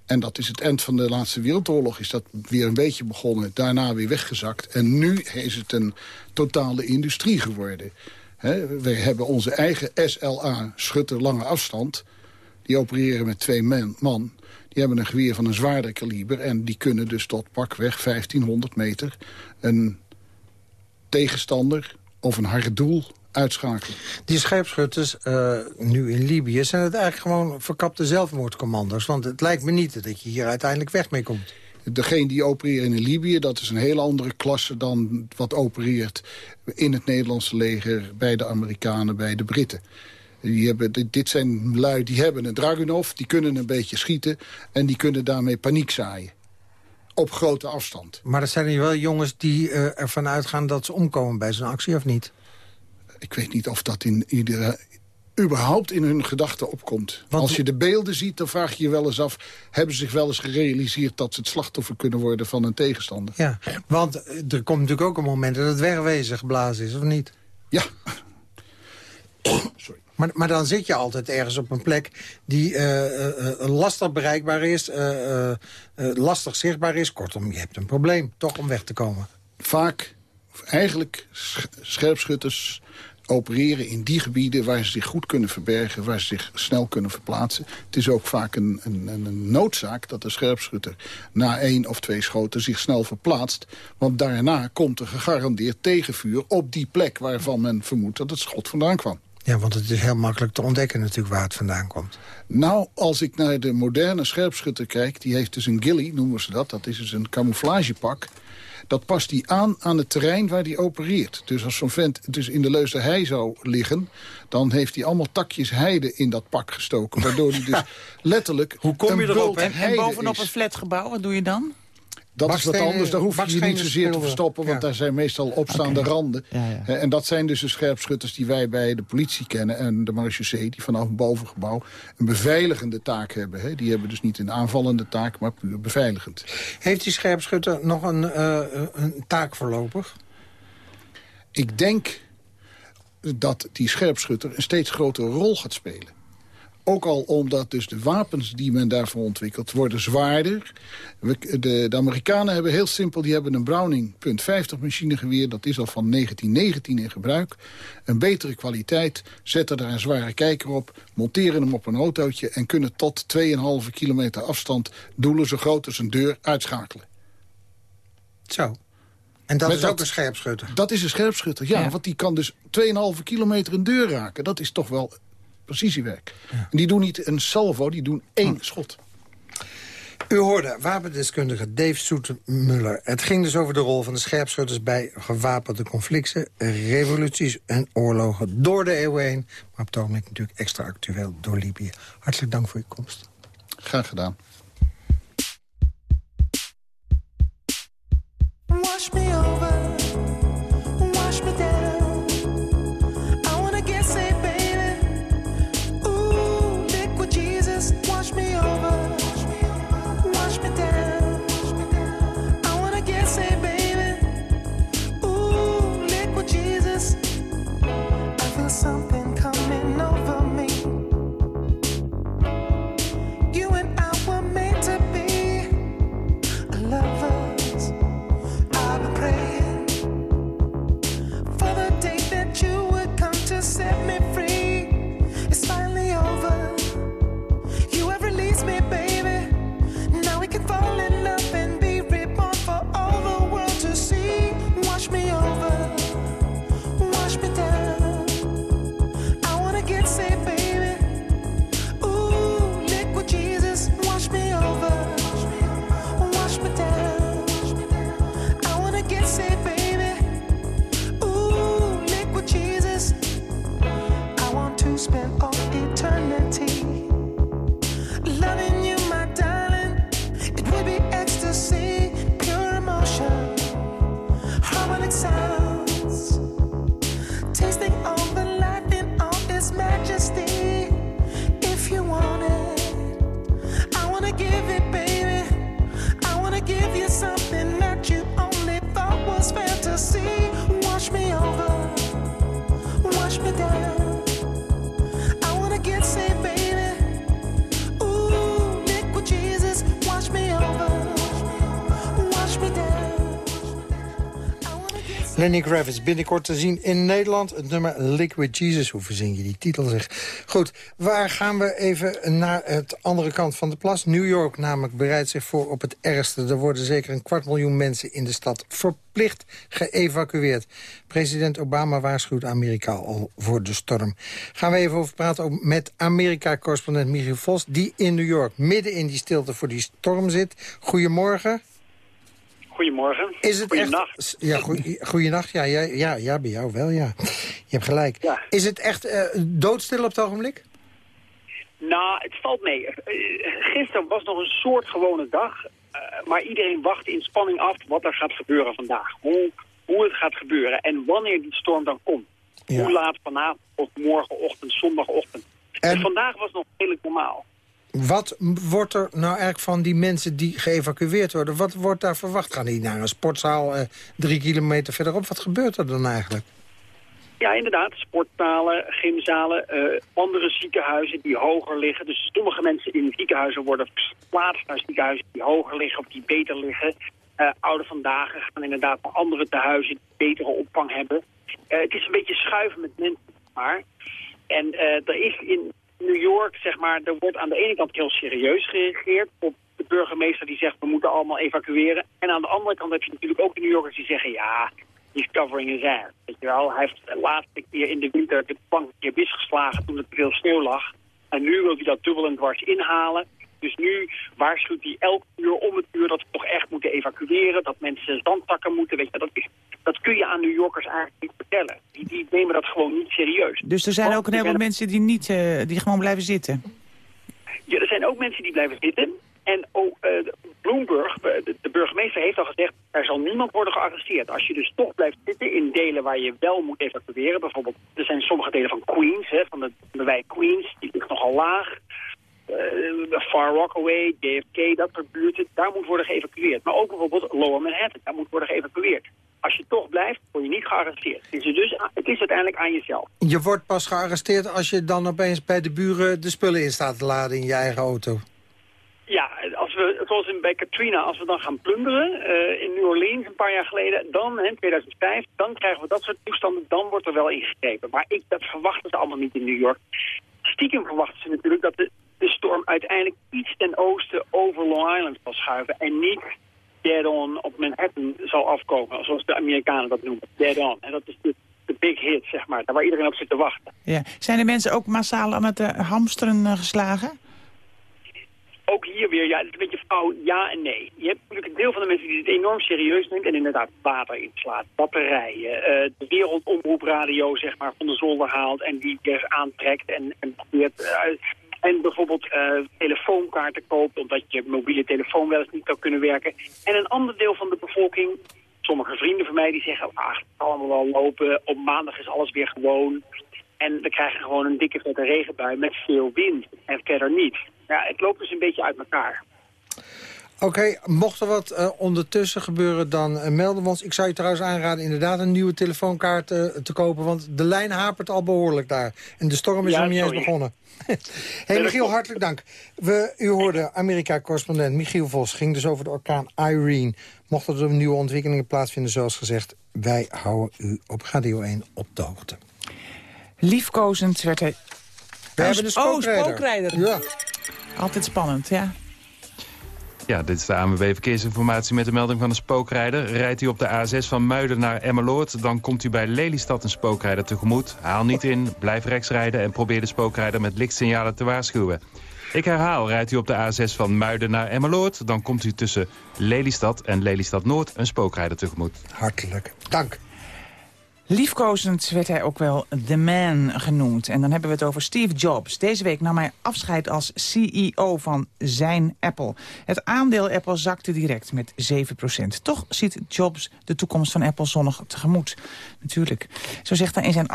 En dat is het eind van de Laatste Wereldoorlog. Is dat weer een beetje begonnen, daarna weer weggezakt. En nu is het een totale industrie geworden. He, we hebben onze eigen SLA, schutter lange afstand. Die opereren met twee man. Die hebben een geweer van een zwaarder kaliber... en die kunnen dus tot pakweg 1500 meter een tegenstander of een hard doel uitschakelen. Die scheepschutters uh, nu in Libië... zijn het eigenlijk gewoon verkapte zelfmoordcommando's? Want het lijkt me niet dat je hier uiteindelijk weg mee komt. Degene die opereren in Libië, dat is een hele andere klasse... dan wat opereert in het Nederlandse leger... bij de Amerikanen, bij de Britten. Die hebben, dit zijn lui die hebben een Dragunov, die kunnen een beetje schieten... en die kunnen daarmee paniek zaaien. Op grote afstand. Maar dat zijn hier wel jongens die uh, ervan uitgaan dat ze omkomen bij zo'n actie, of niet? Ik weet niet of dat in iedere, überhaupt in hun gedachten opkomt. Als je de beelden ziet, dan vraag je je wel eens af... hebben ze zich wel eens gerealiseerd dat ze het slachtoffer kunnen worden van een tegenstander? Ja, want er komt natuurlijk ook een moment dat het wegwezen geblazen is, of niet? Ja. Maar, maar dan zit je altijd ergens op een plek die uh, uh, lastig bereikbaar is, lastig zichtbaar is. Kortom, je hebt een probleem, toch, om weg te komen. Vaak, eigenlijk, scherpschutters opereren in die gebieden waar ze zich goed kunnen verbergen... waar ze zich snel kunnen verplaatsen. Het is ook vaak een, een, een noodzaak dat de scherpschutter... na één of twee schoten zich snel verplaatst. Want daarna komt er gegarandeerd tegenvuur op die plek... waarvan men vermoedt dat het schot vandaan kwam. Ja, want het is heel makkelijk te ontdekken natuurlijk waar het vandaan komt. Nou, als ik naar de moderne scherpschutter kijk... die heeft dus een ghillie, noemen ze dat. Dat is dus een camouflagepak dat past hij aan aan het terrein waar hij opereert. Dus als zo'n vent dus in de Leusde hei zou liggen... dan heeft hij allemaal takjes heide in dat pak gestoken. Waardoor hij dus (laughs) letterlijk Hoe kom je erop? En, en bovenop een flatgebouw, wat doe je dan? Dat is wat anders, daar hoef je je niet zozeer te verstoppen... want daar zijn meestal opstaande randen. Ja, ja. En dat zijn dus de scherpschutters die wij bij de politie kennen... en de marechaussee, die vanaf een bovengebouw een beveiligende taak hebben. Die hebben dus niet een aanvallende taak, maar puur beveiligend. Heeft die scherpschutter nog een, uh, een taak voorlopig? Ik denk dat die scherpschutter een steeds grotere rol gaat spelen. Ook al omdat dus de wapens die men daarvoor ontwikkelt worden zwaarder. de, de, Amerikanen hebben heel simpel, die hebben een Browning .50 machinegeweer. Dat is al van 1919 in gebruik. Een betere kwaliteit, zetten daar een zware kijker op... monteren hem op een autootje en kunnen tot 2,5 kilometer afstand... doelen zo groot als een deur uitschakelen. Zo. En dat is ook een scherpschutter? Dat is een scherpschutter, ja, ja. Want die kan dus 2,5 kilometer een deur raken. Dat is toch wel precisiewerk. En die doen niet een salvo, die doen één hm. schot. U hoorde wapendeskundige Dave Soetemuller. Het ging dus over de rol van de scherpschutters... bij gewapende conflicten, revoluties en oorlogen door de eeuwen heen. Maar op het ogenblik natuurlijk extra actueel door Libië. Hartelijk dank voor uw komst. Graag gedaan. me down. Lenny Kravitz binnenkort te zien in Nederland. Het nummer Liquid Jesus. Hoe verzin je die titel zeg? Goed, waar gaan we even naar het andere kant van de plas? New York namelijk bereidt zich voor op het ergste. Er worden zeker een kwart miljoen mensen in de stad verplicht geëvacueerd. President Obama waarschuwt Amerika al voor de storm. Gaan we even over praten met Amerika-correspondent Michiel Vos... die in New York midden in die stilte voor die storm zit. Goedemorgen. Goedemorgen. Is het Goedenacht. Echt, ja, goeienacht. Ja, ja, ja, ja, bij jou wel, ja. Je hebt gelijk. Is het echt uh, doodstil op het ogenblik? Nou, het valt mee. Uh, gisteren was nog een soort gewone dag. Uh, maar iedereen wacht in spanning af wat er gaat gebeuren vandaag. Hoe, hoe het gaat gebeuren en wanneer die storm dan komt. Ja. Hoe laat vanavond of morgenochtend, zondagochtend. En... Dus vandaag was nog redelijk normaal. Wat wordt er nou eigenlijk van die mensen die geëvacueerd worden? Wat wordt daar verwacht? Gaan die naar een sportzaal eh, drie kilometer verderop? Wat gebeurt er dan eigenlijk? Ja, inderdaad. Sportzalen, gymzalen, uh, andere ziekenhuizen die hoger liggen. Dus sommige mensen in ziekenhuizen worden verplaatst naar ziekenhuizen die hoger liggen of die beter liggen. Uh, oude vandaag gaan inderdaad naar andere tehuizen die betere opvang hebben. Uh, het is een beetje schuiven met mensen, maar. En er is in New York, zeg maar, er wordt aan de ene kant heel serieus gereageerd op de burgemeester die zegt we moeten allemaal evacueren. En aan de andere kant heb je natuurlijk ook de New Yorkers die zeggen ja, he's covering his ass. Weet je wel, hij heeft de laatste keer in de winter de bank een keer misgeslagen toen er veel sneeuw lag. En nu wil hij dat dubbel en dwars inhalen. Dus nu waarschuwt hij elk uur om het uur dat we toch echt moeten evacueren. Dat mensen zandtakken moeten. Weet je, dat, dat kun je aan New Yorkers eigenlijk niet vertellen. Die, die nemen dat gewoon niet serieus. Dus er zijn ook een heleboel mensen die, niet, uh, die gewoon blijven zitten? Ja, er zijn ook mensen die blijven zitten. En ook uh, Bloomberg, de, de, burgemeester, heeft al gezegd... er zal niemand worden gearresteerd. Als je dus toch blijft zitten in delen waar je wel moet evacueren... bijvoorbeeld, er zijn sommige delen van Queens, hè, van de, de wijk Queens... die ligt nogal laag uh, Far Rockaway, JFK, dat soort buurten, daar moet worden geëvacueerd. Maar ook bijvoorbeeld Lower Manhattan, daar moet worden geëvacueerd. Als je toch blijft, word je niet gearresteerd. Het is, dus, het is uiteindelijk aan jezelf. Je wordt pas gearresteerd als je dan opeens bij de buren de spullen in staat te laden in je eigen auto. Ja, als we, zoals in, bij Katrina, als we dan gaan plunderen uh, in New Orleans een paar jaar geleden, dan, in 2005, dan krijgen we dat soort toestanden, dan wordt er wel ingegrepen. Maar ik, dat verwachten ze allemaal niet in New York. Stiekem verwachten ze natuurlijk dat de de storm uiteindelijk iets ten oosten over Long Island zal schuiven. En niet dead on op Manhattan zal afkomen, zoals de Amerikanen dat noemen. Dead on. En dat is de, de big hit, zeg maar, waar iedereen op zit te wachten. Ja. Zijn de mensen ook massaal aan het uh, hamsteren uh, geslagen? Ook hier weer, ja, het is een beetje fout, ja en nee. Je hebt natuurlijk een deel van de mensen die het enorm serieus neemt en inderdaad water inslaat, batterijen, uh, de wereldomroepradio zeg maar van de zolder haalt en die er aantrekt en, en probeert en bijvoorbeeld uh, telefoonkaarten koopt, omdat je mobiele telefoon wel eens niet zou kunnen werken. En een ander deel van de bevolking, sommige vrienden van mij, die zeggen... ah, het kan allemaal wel lopen, op maandag is alles weer gewoon. En we krijgen gewoon een dikke vette regenbui met veel wind. En verder niet. Ja, het loopt dus een beetje uit elkaar. Oké, mocht er wat uh, ondertussen gebeuren, dan uh, melden we ons. Ik zou je trouwens aanraden inderdaad een nieuwe telefoonkaart uh, te kopen... want de lijn hapert al behoorlijk daar. En de storm is ja, nog niet eens begonnen. (laughs) hey, Michiel, hartelijk dank. We, u hoorde Amerika-correspondent Michiel Vos. ging dus over de orkaan Irene. Mochten er nieuwe ontwikkelingen plaatsvinden, zoals gezegd... wij houden u op Radio 1 op de hoogte. Liefkozend werd hij... We hebben de oh, spookrijder. Oh, spookrijder. Ja. Altijd spannend, ja. Ja, dit is de ANWB Verkeersinformatie met de melding van een spookrijder. Rijdt u op de A6 van Muiden naar Emmeloord... dan komt u bij Lelystad een spookrijder tegemoet. Haal niet in, blijf rechts rijden... en probeer de spookrijder met lichtsignalen te waarschuwen. Ik herhaal, rijdt u op de A6 van Muiden naar Emmeloord... dan komt u tussen Lelystad en Lelystad Noord een spookrijder tegemoet. Hartelijk dank. Liefkozend werd hij ook wel The Man genoemd. En dan hebben we het over Steve Jobs. Deze week nam hij afscheid als CEO van zijn Apple. Het aandeel Apple zakte direct met 7% Toch ziet Jobs de toekomst van Apple zonnig tegemoet. Natuurlijk. Zo zegt hij in zijn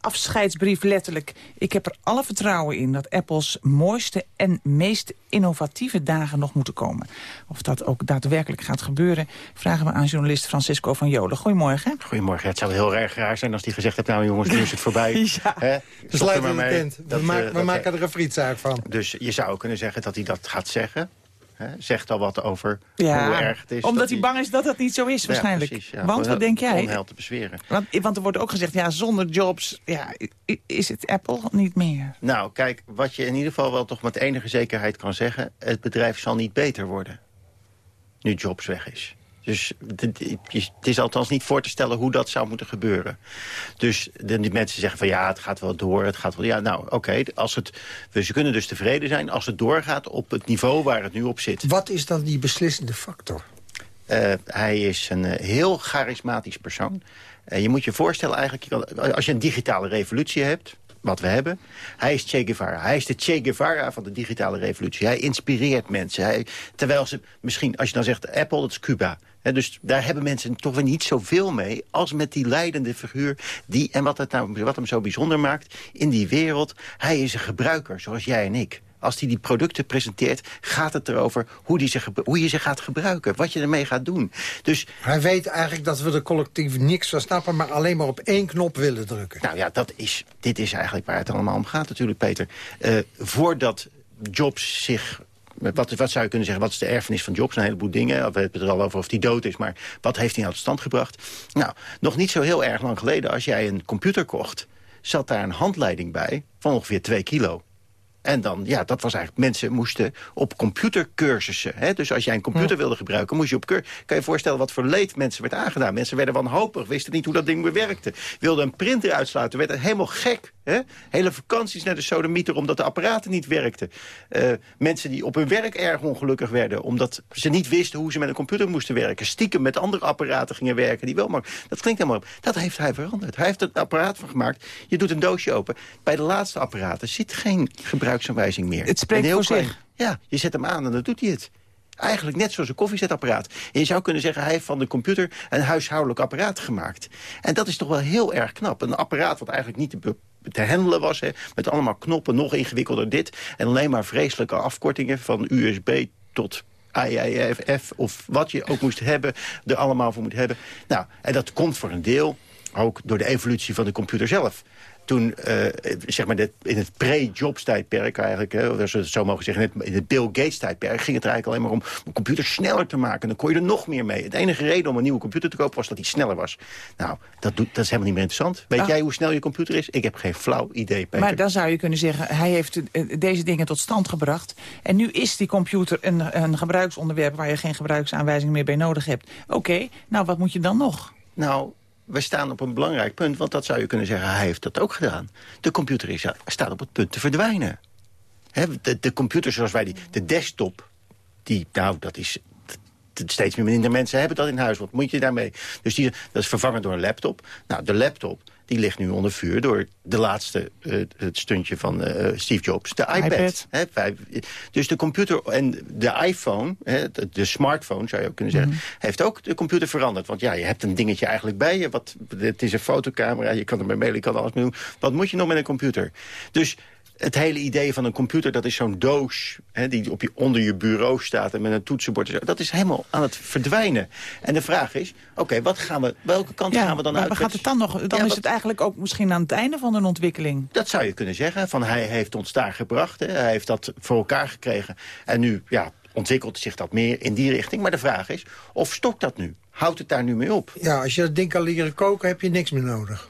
afscheidsbrief letterlijk... ik heb er alle vertrouwen in dat Apples mooiste en meest innovatieve dagen nog moeten komen. Of dat ook daadwerkelijk gaat gebeuren... vragen we aan journalist Francisco van Jolen. Goedemorgen. Goedemorgen. Het zou heel erg raar zijn als hij gezegd heeft... nou jongens, nu is het voorbij. (laughs) ja, He? Sluiten de tent. We, maken, we maken er een frietzaak van. Dus je zou kunnen zeggen dat hij dat gaat zeggen. Hè, zegt al wat over Ja, hoe erg het is. omdat dat hij bang is dat dat niet zo is Ja, waarschijnlijk. precies, ja. Want wat denk jij? Onheil te bezweren. Want, want er wordt ook gezegd, ja, zonder jobs ja, is het Apple niet meer. Nou, kijk, wat je in ieder geval wel toch met enige zekerheid kan zeggen... het bedrijf zal niet beter worden. Nu Jobs weg is. Dus het is althans niet voor te stellen hoe dat zou moeten gebeuren. Dus de, die mensen zeggen van ja, het gaat wel door, het gaat wel... Ja, nou, oké, als het we- ze kunnen dus tevreden zijn als het doorgaat op het niveau waar het nu op zit. Wat is dan die beslissende factor? Eh, hij is een eh, heel charismatisch persoon. Eh, je moet je voorstellen eigenlijk, als je een digitale revolutie hebt, wat we hebben. Hij is Che Guevara. Hij is de Che Guevara van de digitale revolutie. Hij inspireert mensen. Hij, terwijl ze misschien, als je dan zegt Apple, dat is Cuba. Dus daar hebben mensen toch weer niet zoveel mee... als met die leidende figuur. Die, en wat, het nou, wat hem zo bijzonder maakt in die wereld... hij is een gebruiker, zoals jij en ik. Als hij die producten presenteert, gaat het erover hoe, die ze, hoe je ze gaat gebruiken. Wat je ermee gaat doen. Dus Hij weet eigenlijk dat we er collectief niks van snappen... maar alleen maar op één knop willen drukken. Nou ja, dat is, dit is eigenlijk waar het allemaal om gaat natuurlijk, Peter. Eh, voordat Jobs zich... Wat, wat zou je kunnen zeggen, wat is de erfenis van Jobs? Een heleboel dingen. We hebben het er al over of hij dood is, maar wat heeft hij nou tot stand gebracht? Nou, nog niet zo heel erg lang geleden, als jij een computer kocht... zat daar een handleiding bij van ongeveer 2 kilo. En dan, ja, dat was eigenlijk, mensen moesten op computercursussen. Hè? Dus als jij een computer wilde gebruiken, moest je op cur... Kan je je voorstellen wat voor leed mensen werd aangedaan? Mensen werden wanhopig, wisten niet hoe dat ding werkte. Wilden een printer uitsluiten, werden helemaal gek. Hè? Hele vakanties naar de sodemieter omdat de apparaten niet werkten. Eh, mensen die op hun werk erg ongelukkig werden... omdat ze niet wisten hoe ze met een computer moesten werken. Stiekem met andere apparaten gingen werken die wel maar Dat klinkt helemaal... Dat heeft hij veranderd. Hij heeft een apparaat van gemaakt. Je doet een doosje open. Bij de laatste apparaten zit geen gebruiksaanwijzing meer. Het spreekt heel voor klein- zich. Ja, je zet hem aan en dan doet hij het. Eigenlijk net zoals een koffiezetapparaat. En je zou kunnen zeggen, hij heeft van de computer een huishoudelijk apparaat gemaakt. En dat is toch wel heel erg knap. Een apparaat wat eigenlijk niet te, te handelen was. Hè, met allemaal knoppen, nog ingewikkelder dit. En alleen maar vreselijke afkortingen van USB tot IIFF of wat je ook moest hebben, er allemaal voor moet hebben. Nou, en dat komt voor een deel ook door de evolutie van de computer zelf. Toen, eh, zeg maar, in het pre-Jobs-tijdperk eigenlijk, hè, als we het zo mogen zeggen, in het, Bill Gates-tijdperk, ging het er eigenlijk alleen maar om om computers sneller te maken. Dan kon je er nog meer mee. Het enige reden om een nieuwe computer te kopen was dat die sneller was. Nou, dat, doet, dat is helemaal niet meer interessant. Weet Ach. jij hoe snel je computer is? Ik heb geen flauw idee, Peter. Maar dan zou je kunnen zeggen, hij heeft eh, deze dingen tot stand gebracht. En nu is die computer een, een gebruiksonderwerp... waar je geen gebruiksaanwijzing meer bij nodig hebt. Oké, nou wat moet je dan nog? Nou, we staan op een belangrijk punt, want dat zou je kunnen zeggen, hij heeft dat ook gedaan. De computer is, staat op het punt te verdwijnen. De, computer zoals wij die, de desktop, die, nou, dat is... Steeds meer minder mensen hebben dat in huis. Wat moet je daarmee? Dus die, dat is vervangen door een laptop. Nou, de laptop die ligt nu onder vuur door de laatste eh, het stuntje van eh, Steve Jobs, de iPad. iPad. Hè, vijf- dus de computer en de iPhone, hè, de, de smartphone zou je ook kunnen zeggen, heeft ook de computer veranderd. Want ja, je hebt een dingetje eigenlijk bij je. Wat, het is een fotocamera, je kan ermee mailen, je kan alles mee doen. Wat moet je nog met een computer? Dus het hele idee van een computer, dat is zo'n doos... Hè, die op je, onder je bureau staat en met een toetsenbord. en zo, Dat is helemaal aan het verdwijnen. En de vraag is, oké, wat gaan we, welke kant gaan we dan maar uit? waar gaat het dan nog? Dan Ja, is wat- het eigenlijk ook misschien aan het einde van een ontwikkeling. Dat zou je kunnen zeggen. Van hij heeft ons daar gebracht. Hè. Hij heeft dat voor elkaar gekregen. En nu ja, ontwikkelt zich dat meer in die richting. Maar de vraag is, of stokt dat nu? Houdt het daar nu mee op? Ja, als je dat ding kan leren koken, heb je niks meer nodig.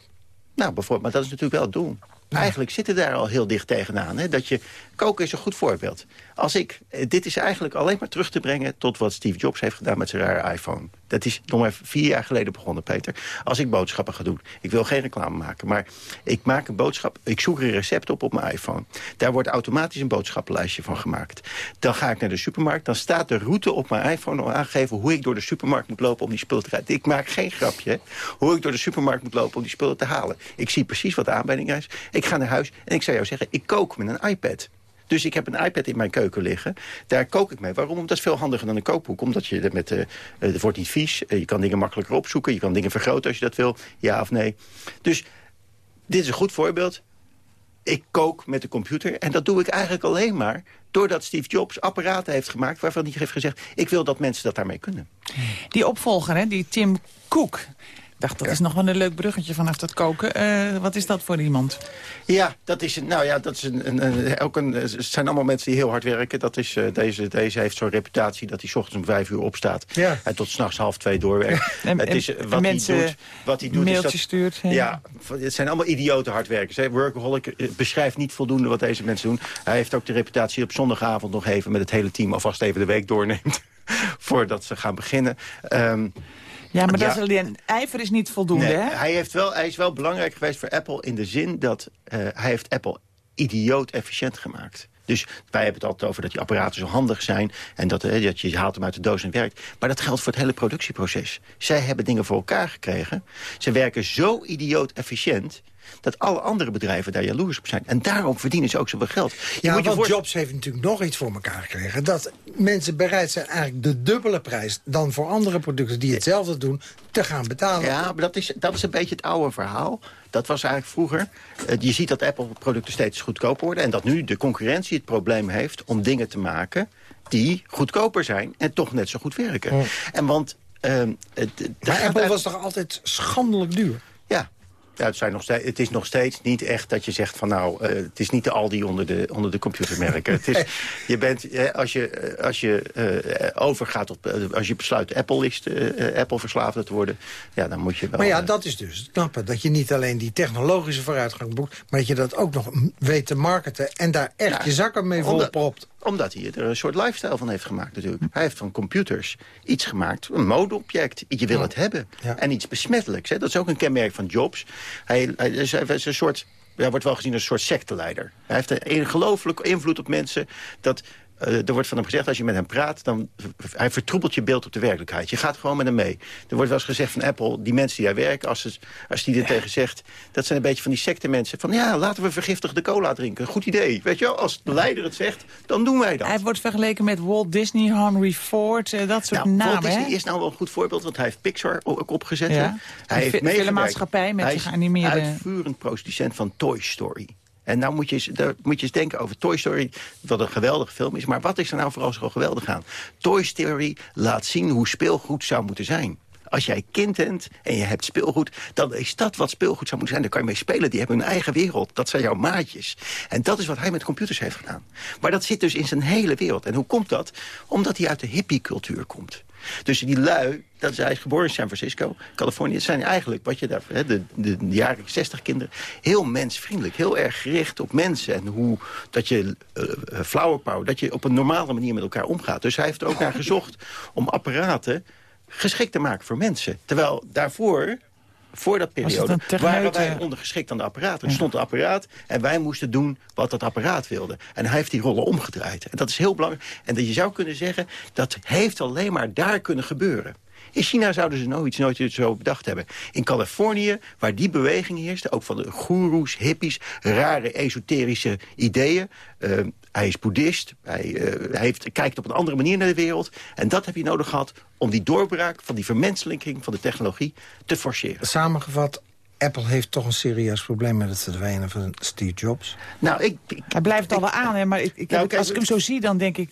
Nou, bijvoorbeeld, maar dat is natuurlijk wel het doel. Eigenlijk zitten daar al heel dicht tegenaan. Hè? Dat je, koken is een goed voorbeeld. Als ik, eh, dit is eigenlijk alleen maar terug te brengen... tot wat Steve Jobs heeft gedaan met zijn rare iPhone. Dat is nog maar vier jaar geleden begonnen, Peter. Als ik boodschappen ga doen. Ik wil geen reclame maken, maar ik maak een boodschap. Ik zoek een recept op op mijn iPhone. Daar wordt automatisch een boodschappenlijstje van gemaakt. Dan ga ik naar de supermarkt. Dan staat de route op mijn iPhone al aangegeven... hoe ik door de supermarkt moet lopen om die spullen te krijgen. Ik maak geen grapje. Hoe ik door de supermarkt moet lopen om die spullen te halen. Ik zie precies wat de aanbieding is. Ik ga naar huis en ik zou jou zeggen... ik kook met een iPad. Dus ik heb een iPad in mijn keuken liggen. Daar kook ik mee. Waarom? Omdat het veel handiger dan een kookboek. Omdat je met, eh, eh, het wordt niet vies. Eh, je kan dingen makkelijker opzoeken. Je kan dingen vergroten als je dat wil. Ja of nee. Dus dit is een goed voorbeeld. Ik kook met de computer. En dat doe ik eigenlijk alleen maar doordat Steve Jobs apparaten heeft gemaakt... waarvan hij heeft gezegd, ik wil dat mensen dat daarmee kunnen. Die opvolger, hè, die Tim Cook... dacht, dat is nog wel een leuk bruggetje vanaf dat koken. Eh, wat is dat voor iemand? Ja, dat is, nou ja, dat is een, een, een, ook een, het zijn allemaal mensen die heel hard werken. Dat is, uh, deze, deze heeft zo'n reputatie dat hij ochtends om vijf uur opstaat... Ja. en tot s'nachts half twee doorwerkt. (laughs) En, het is, en wat, hij mensen doet, wat hij doet is mailtjes dat, stuurt. Ja, het zijn allemaal idiote hardwerkers. Hè. Workaholic eh, beschrijft niet voldoende wat deze mensen doen. Hij heeft ook de reputatie op zondagavond nog even met het hele team... alvast even de week doorneemt (laughs) voordat ze gaan beginnen. Um, Ja, maar dat Ja. is alleen, ijver is niet voldoende, Nee, hè? hij, heeft wel, hij is wel belangrijk geweest voor Apple in de zin dat uh, hij heeft Apple idioot efficiënt gemaakt. Dus wij hebben het altijd over dat die apparaten zo handig zijn... en dat, eh, dat je haalt hem uit de doos en werkt. Maar dat geldt voor het hele productieproces. Zij hebben dingen voor elkaar gekregen. Ze werken zo idioot efficiënt dat alle andere bedrijven daar jaloers op zijn. En daarom verdienen ze ook zoveel geld. Je Ja, moet je want Jobs heeft natuurlijk nog iets voor elkaar gekregen. Dat mensen bereid zijn eigenlijk de dubbele prijs... dan voor andere producten die hetzelfde doen, te gaan betalen. Ja, maar dat is, dat is een beetje het oude verhaal. Dat was eigenlijk vroeger. Eh, je ziet dat Apple-producten steeds goedkoper worden... en dat nu de concurrentie het probleem heeft om dingen te maken... die goedkoper zijn en toch net zo goed werken. En want... het Maar Apple uit- was toch altijd schandelijk duur? Ja. Ja, het, zijn nog steeds, het is nog steeds niet echt dat je zegt van nou, eh, het is niet de Aldi onder de, onder de computermerken. het is, je bent, eh, als je, eh, als je overgaat op, als je besluit Apple is, Apple verslaafde te worden, ja, dan moet je wel... Maar ja, dat is dus het knappe. Dat je niet alleen die technologische vooruitgang boekt... maar dat je dat ook nog weet te marketen... en daar echt Ja. je zakken mee volpropt. Omdat hij er een soort lifestyle van heeft gemaakt natuurlijk. Hij heeft van computers iets gemaakt, een modeobject. Je wil het hebben. Ja. En iets besmettelijks. Hè. Dat is ook een kenmerk van Jobs. Hij, hij, is, een soort, hij wordt wel gezien als een soort secteleider. Hij heeft een ongelooflijke invloed op mensen... dat er wordt van hem gezegd, als je met hem praat... dan hij vertroebelt je beeld op de werkelijkheid. Je gaat gewoon met hem mee. Er wordt wel eens gezegd van Apple, die mensen die daar werken... als, het, als die er tegen zegt, dat zijn een beetje van die secte mensen... van ja, laten we vergiftigde cola drinken. Goed idee. Weet je wel, als de leider het zegt, dan doen wij dat. Hij wordt vergeleken met Walt Disney, Henry Ford, eh, dat soort Nou, namen, Walt Disney hè? is nou wel een goed voorbeeld, want hij heeft Pixar ook opgezet. Ja. Hij heeft meegewerkt. filmmaatschappij met hij is geanimeerde- uitvoerend producent van Toy Story. En nou moet je, eens, moet je eens denken over Toy Story, wat een geweldige film is. Maar wat is er nou vooral zo geweldig aan? Toy Story laat zien hoe speelgoed zou moeten zijn. Als jij kind bent en je hebt speelgoed, dan is dat wat speelgoed zou moeten zijn. Daar kan je mee spelen, die hebben hun eigen wereld. Dat zijn jouw maatjes. En dat is wat hij met computers heeft gedaan. Maar dat zit dus in zijn hele wereld. En hoe komt dat? Omdat hij uit de hippie-cultuur komt. Dus die lui, dat is, hij is geboren in San Francisco, Californië. Het zijn eigenlijk, wat je daar, de, de, de jaren 60 kinderen, heel mensvriendelijk. Heel erg gericht op mensen. En hoe dat je uh, flower power, dat je op een normale manier met elkaar omgaat. Dus hij heeft er ook naar gezocht om apparaten geschikt te maken voor mensen. Terwijl daarvoor, voor dat het periode, waren wij eh? ondergeschikt aan de apparaten. Er stond een apparaat en wij moesten doen wat dat apparaat wilde. En hij heeft die rollen omgedraaid. En dat is heel belangrijk. En dat je zou kunnen zeggen, dat heeft alleen maar daar kunnen gebeuren. In China zouden ze nou iets nooit zo bedacht hebben. In Californië, waar die beweging heerste... ook van de goeroes, hippies, rare esoterische ideeën... Uh, hij is boeddhist, hij, uh, hij heeft, kijkt op een andere manier naar de wereld. En dat heb je nodig gehad om die doorbraak van die vermenselijking van de technologie te forceren. Samengevat, Apple heeft toch een serieus probleem met het verdwijnen van Steve Jobs. Nou, ik, ik Hij blijft al wel aan, hè, maar ik, ik Nou, als ik hem zo zie, dan denk ik...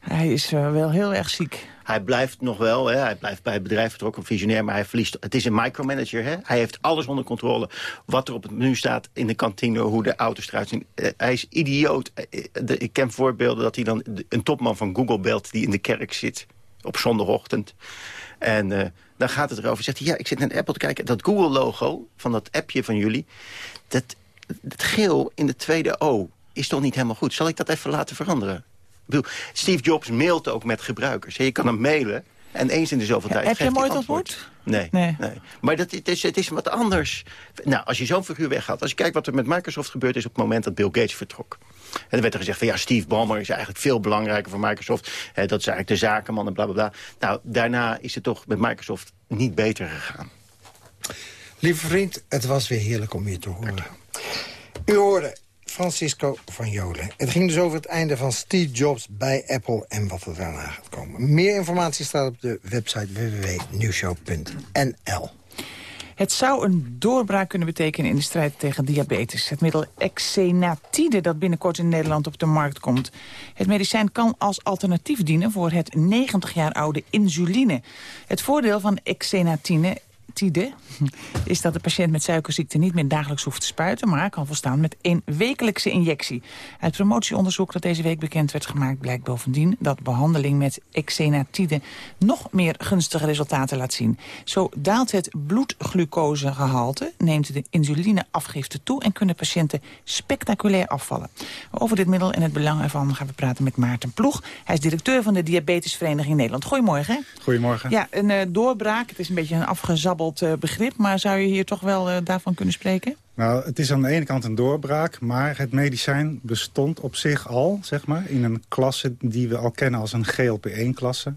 Hij is uh, wel heel erg ziek. Hij blijft nog wel, hè, hij blijft bij het bedrijf betrokken, visionair, maar hij verliest. Het is een micromanager, hè? hij heeft alles onder controle. Wat er op het menu staat in de kantine, hoe de auto's eruit zien. Uh, hij is idioot. De, ik ken voorbeelden dat hij dan een topman van Google belt die in de kerk zit op zondagochtend. En dan gaat het erover. Zegt hij, ja, ik zit naar Apple te kijken. Dat Google-logo van dat appje van jullie, dat, dat geel in de tweede O is toch niet helemaal goed. Zal ik dat even laten veranderen? Steve Jobs mailt ook met gebruikers. Je kan hem mailen en eens in de zoveel Ja, tijd heb je hem hij ooit antwoord. ontmoet? Nee, Nee. nee. Maar dat, het, is, het is wat anders. Nou, als je zo'n figuur weghaalt... als je kijkt wat er met Microsoft gebeurd is... op het moment dat Bill Gates vertrok. En dan werd er gezegd van ja, Steve Ballmer is eigenlijk veel belangrijker voor Microsoft. Hè, dat is eigenlijk de zakenman en bla bla bla. Nou, daarna is het toch met Microsoft niet beter gegaan. Lieve vriend, het was weer heerlijk om je te horen. U hoorde Francisco van Jolen. Het ging dus over het einde van Steve Jobs bij Apple en wat er daarna gaat komen. Meer informatie staat op de website www.nieuwshow.nl. Het zou een doorbraak kunnen betekenen in de strijd tegen diabetes. Het middel Exenatide dat binnenkort in Nederland op de markt komt. Het medicijn kan als alternatief dienen voor het 90 jaar oude insuline. Het voordeel van Exenatine (laughs) is dat de patiënt met suikerziekte niet meer dagelijks hoeft te spuiten... maar kan volstaan met één wekelijkse injectie. Uit promotieonderzoek dat deze week bekend werd gemaakt... blijkt bovendien dat behandeling met exenatide nog meer gunstige resultaten laat zien. Zo daalt het bloedglucosegehalte, neemt de insulineafgifte toe... en kunnen patiënten spectaculair afvallen. Over dit middel en het belang ervan gaan we praten met Maarten Ploeg. Hij is directeur van de Diabetesvereniging Nederland. Goedemorgen. Goedemorgen. Ja, een uh, doorbraak. Het is een beetje een afgezabbeld uh, begrip. Maar zou je hier toch wel uh, daarvan kunnen spreken? Nou, het is aan de ene kant een doorbraak, maar het medicijn bestond op zich al, zeg maar, in een klasse die we al kennen als een GLP-1-klasse.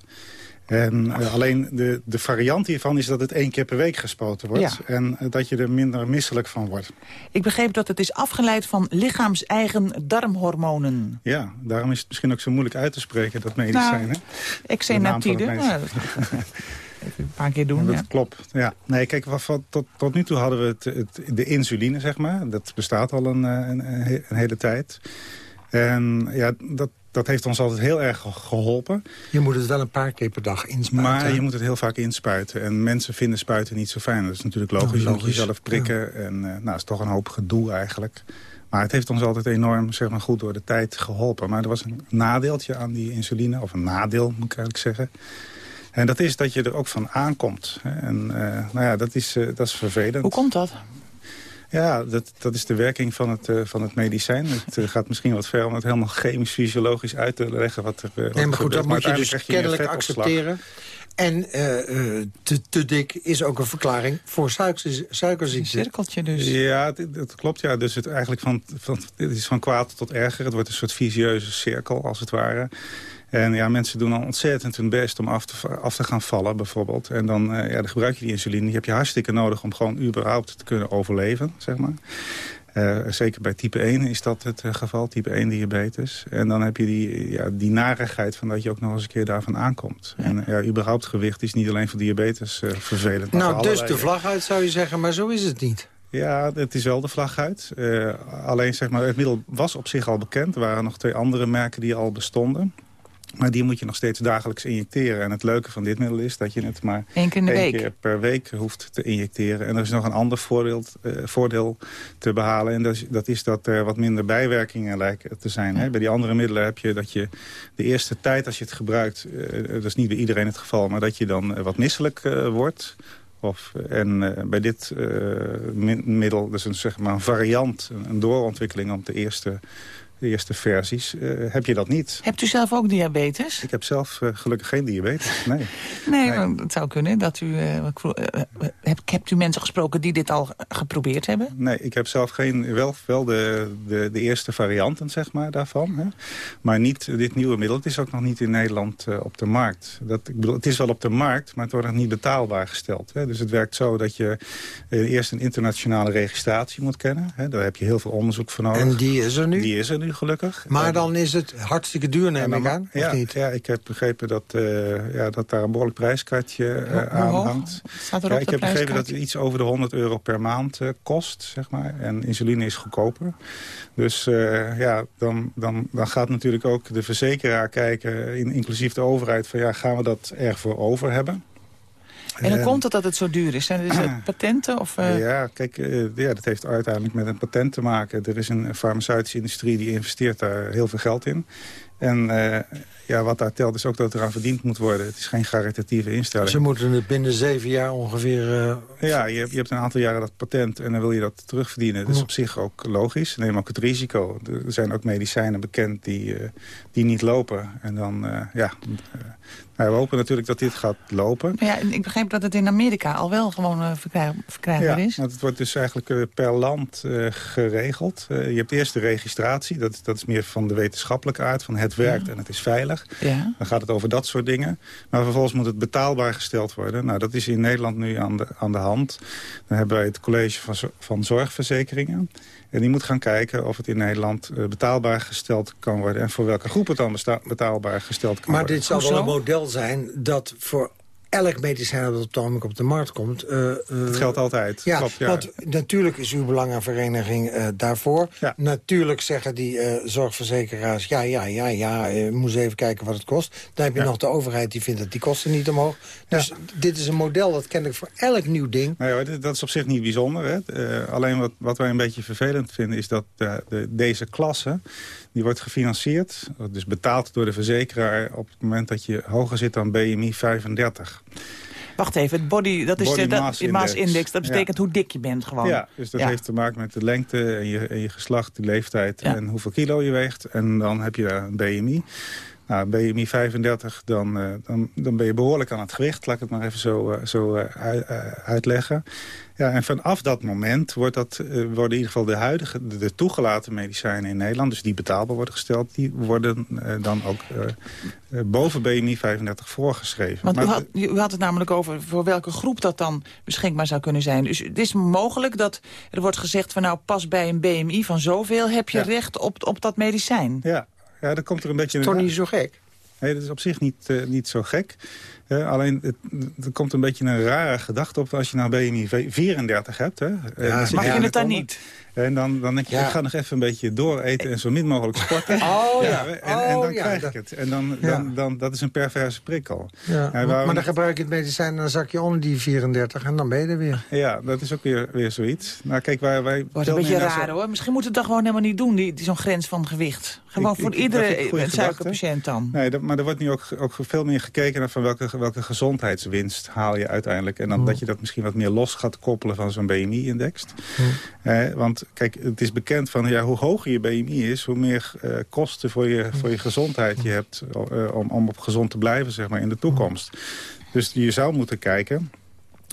En uh, alleen de, de variant hiervan is dat het één keer per week gespoten wordt. Ja. En uh, dat je er minder misselijk van wordt. Ik begreep dat het is afgeleid van lichaams-eigen darmhormonen. Ja, daarom is het misschien ook zo moeilijk uit te spreken, dat medicijn. Nou, Exenatide. (laughs) Even een paar keer doen, dat ja. klopt. Ja. Nee, kijk, wat, wat, tot, tot nu toe hadden we het, het, de insuline, zeg maar. Dat bestaat al een, een, een hele tijd. En ja, dat, dat heeft ons altijd heel erg geholpen. Je moet het wel een paar keer per dag inspuiten. Maar je moet het heel vaak inspuiten. En mensen vinden spuiten niet zo fijn. Dat is natuurlijk logisch. Nou, Je moet jezelf prikken. Ja. En uh, nou, is toch een hoop gedoe eigenlijk. Maar het heeft ons altijd enorm zeg maar, goed door de tijd geholpen. Maar er was een nadeeltje aan die insuline. Of een nadeel, moet ik eigenlijk zeggen. En dat is dat je er ook van aankomt. En uh, nou ja, dat is, uh, dat is vervelend. Hoe komt dat? Ja, dat, dat is de werking van het, uh, van het medicijn. Het uh, gaat misschien wat ver om het helemaal chemisch, fysiologisch uit te leggen. Wat er, uh, nee, maar goed, gebeurt. dat moet je dus je kennelijk accepteren. En te, te, dik is ook een verklaring voor suiker, suikerziekte. Een cirkeltje dus. Ja, dat, dat klopt. Ja. Dus het eigenlijk van, van, het is van kwaad tot erger. Het wordt een soort visieuze cirkel, als het ware. En ja, mensen doen al ontzettend hun best om af te, af te gaan vallen, bijvoorbeeld. En dan, uh, ja, dan gebruik je die insuline. Die heb je hartstikke nodig om gewoon überhaupt te kunnen overleven, zeg maar. Uh, zeker bij type 1 is dat het uh, geval, type 1 diabetes. En dan heb je die, ja, die narigheid van dat je ook nog eens een keer daarvan aankomt. Ja. En ja, überhaupt gewicht is niet alleen voor diabetes uh, vervelend. Nou, dus allerlei... de vlag uit zou je zeggen, maar zo is het niet. Ja, het is wel de vlag uit. Alleen zeg maar, het middel was op zich al bekend. Er waren nog twee andere merken die al bestonden. Maar die moet je nog steeds dagelijks injecteren. En het leuke van dit middel is dat je het maar Eén keer, één keer per week hoeft te injecteren. En er is nog een ander voordeel, uh, voordeel te behalen. En dat is, dat is dat er wat minder bijwerkingen lijken te zijn. Ja. Hè? Bij die andere middelen heb je dat je de eerste tijd als je het gebruikt... Uh, dat is niet bij iedereen het geval, maar dat je dan uh, wat misselijk wordt... Of, en uh, bij dit uh, middel, dus een, zeg maar een variant, een, doorontwikkeling op de eerste de eerste versies, uh, heb je dat niet. Hebt u zelf ook diabetes? Ik heb zelf uh, gelukkig geen diabetes, nee. nee, nee. het zou kunnen dat u... Uh, hebt, hebt u mensen gesproken die dit al geprobeerd hebben? Nee, ik heb zelf geen... Wel, wel de, de, de eerste varianten, zeg maar, daarvan. Hè? Maar niet dit nieuwe middel. Het is ook nog niet in Nederland op de markt. Dat, ik bedoel, het is wel op de markt, maar het wordt nog niet betaalbaar gesteld. Hè? Dus het werkt zo dat je eerst een internationale registratie moet kennen. Hè? Daar heb je heel veel onderzoek voor nodig. En die is er nu? Die is er nu gelukkig. Maar dan is het hartstikke duur, neem ik aan, ja, niet? Ja, ik heb begrepen dat, uh, ja, dat daar een behoorlijk prijskaartje uh, aan hangt. Staat er ja, op ik de heb begrepen dat het iets over de 100 euro per maand uh, kost, zeg maar. En insuline is goedkoper. Dus ja, dan, dan, dan gaat natuurlijk ook de verzekeraar kijken, in, inclusief de overheid... van ja, gaan we dat ervoor over hebben? En hoe komt het dat het zo duur is? Zijn het (clears throat) patenten? Of, uh... Ja, kijk, uh, ja, dat heeft uiteindelijk met een patent te maken. Er is een farmaceutische industrie die investeert daar heel veel geld in. En uh, ja, wat daar telt is ook dat er aan verdiend moet worden. Het is geen caritatieve instelling. Ze moeten het binnen zeven jaar ongeveer... Uh... Ja, je hebt, je hebt een aantal jaren dat patent en dan wil je dat terugverdienen. Dat is op zich ook logisch. Neem ook het risico. Er zijn ook medicijnen bekend die, uh, die niet lopen. En dan, uh, ja... Nou, we hopen natuurlijk dat dit gaat lopen. Ja, ik begreep dat het in Amerika al wel gewoon uh, verkrijg, verkrijgbaar ja, is. het wordt dus eigenlijk uh, per land uh, geregeld. je hebt eerst de registratie. Dat, dat is meer van de wetenschappelijke aard. Van het werkt ja. en het is veilig. Ja. Dan gaat het over dat soort dingen. Maar vervolgens moet het betaalbaar gesteld worden. Nou, dat is in Nederland nu aan de, aan de hand. Dan hebben wij het college van, van zorgverzekeringen. En die moet gaan kijken of het in Nederland uh, betaalbaar gesteld kan worden. En voor welke groep het dan betaalbaar gesteld kan maar worden. Maar dit zal wel een model zijn dat voor elk medicijn dat op het ogenblik op de markt komt... Uh, dat geldt altijd. Ja, Klopt, ja. want natuurlijk is uw belangenvereniging uh, daarvoor. Ja. Natuurlijk zeggen die zorgverzekeraars... ja, ja, ja, ja, moet eens even kijken wat het kost. Dan heb je Ja. nog de overheid die vindt dat die kosten niet omhoog. Dus dit is een model dat kennelijk voor elk nieuw ding... Nee hoor, dat is op zich niet bijzonder. Hè. Eh, alleen wat, wat wij een beetje vervelend vinden is dat eh, de, deze klasse... die wordt gefinancierd, dus betaald door de verzekeraar... op het moment dat je hoger zit dan BMI 35. Wacht even, het body, dat is Body de dat- mass de mass index. Dat betekent hoe dik je bent gewoon. Ja, dus dat Ja. heeft te maken met de lengte en je, en je geslacht, de leeftijd... Ja. en hoeveel kilo je weegt. En dan heb je daar een BMI. Nou, BMI 35, dan, eh, dan, dan ben je behoorlijk aan het gewicht. Laat ik het maar even zo, eh, zo eh, uitleggen. Ja, en vanaf dat moment wordt dat, eh, worden in ieder geval de huidige, de, de toegelaten medicijnen in Nederland, dus die betaalbaar worden gesteld, die worden eh, dan ook eh, boven BMI 35 voorgeschreven. Want Maar u had, u had het namelijk over voor welke groep dat dan beschikbaar zou kunnen zijn. Dus het is mogelijk dat er wordt gezegd van nou pas bij een BMI van zoveel heb je Ja. recht op, op dat medicijn. Ja, ja, dan komt er een beetje... is toch niet zo gek? Nee, dat is op zich niet, eh, niet zo gek. Eh, alleen, het, er komt een beetje een rare gedachte op als je nou BMI 34 hebt. Hè, Eh, zit Mag je het dan niet? En dan, dan denk je, Ja. ik ga nog even een beetje dooreten en zo min mogelijk sporten. (laughs) Oh ja, en, en oh, dan ja, krijg dat- ik het. En dan, Ja. dan, dan, dat is een perverse prikkel. Ja, Ja, waarom- maar dan gebruik je het medicijn en dan zak je onder die 34 en dan ben je er weer. Ja, dat is ook weer, weer zoiets. Nou, kijk, wij, wij Wordt een beetje raar hoor. Misschien moeten we het dan gewoon helemaal niet doen, die, die zo'n grens van gewicht. Gewoon Ik- voor ik- dat iedere suikerpatiënt dan. Nee, dat, maar er wordt nu ook, ook veel meer gekeken naar van welke, welke gezondheidswinst haal je uiteindelijk. En dan Hmm. dat je dat misschien wat meer los gaat koppelen van zo'n BMI-index. Hmm. Eh, want kijk, het is bekend van ja, hoe hoger je BMI is, hoe meer eh, kosten voor je, voor je gezondheid je hebt eh, om, om op gezond te blijven zeg maar, in de toekomst. Dus je zou moeten kijken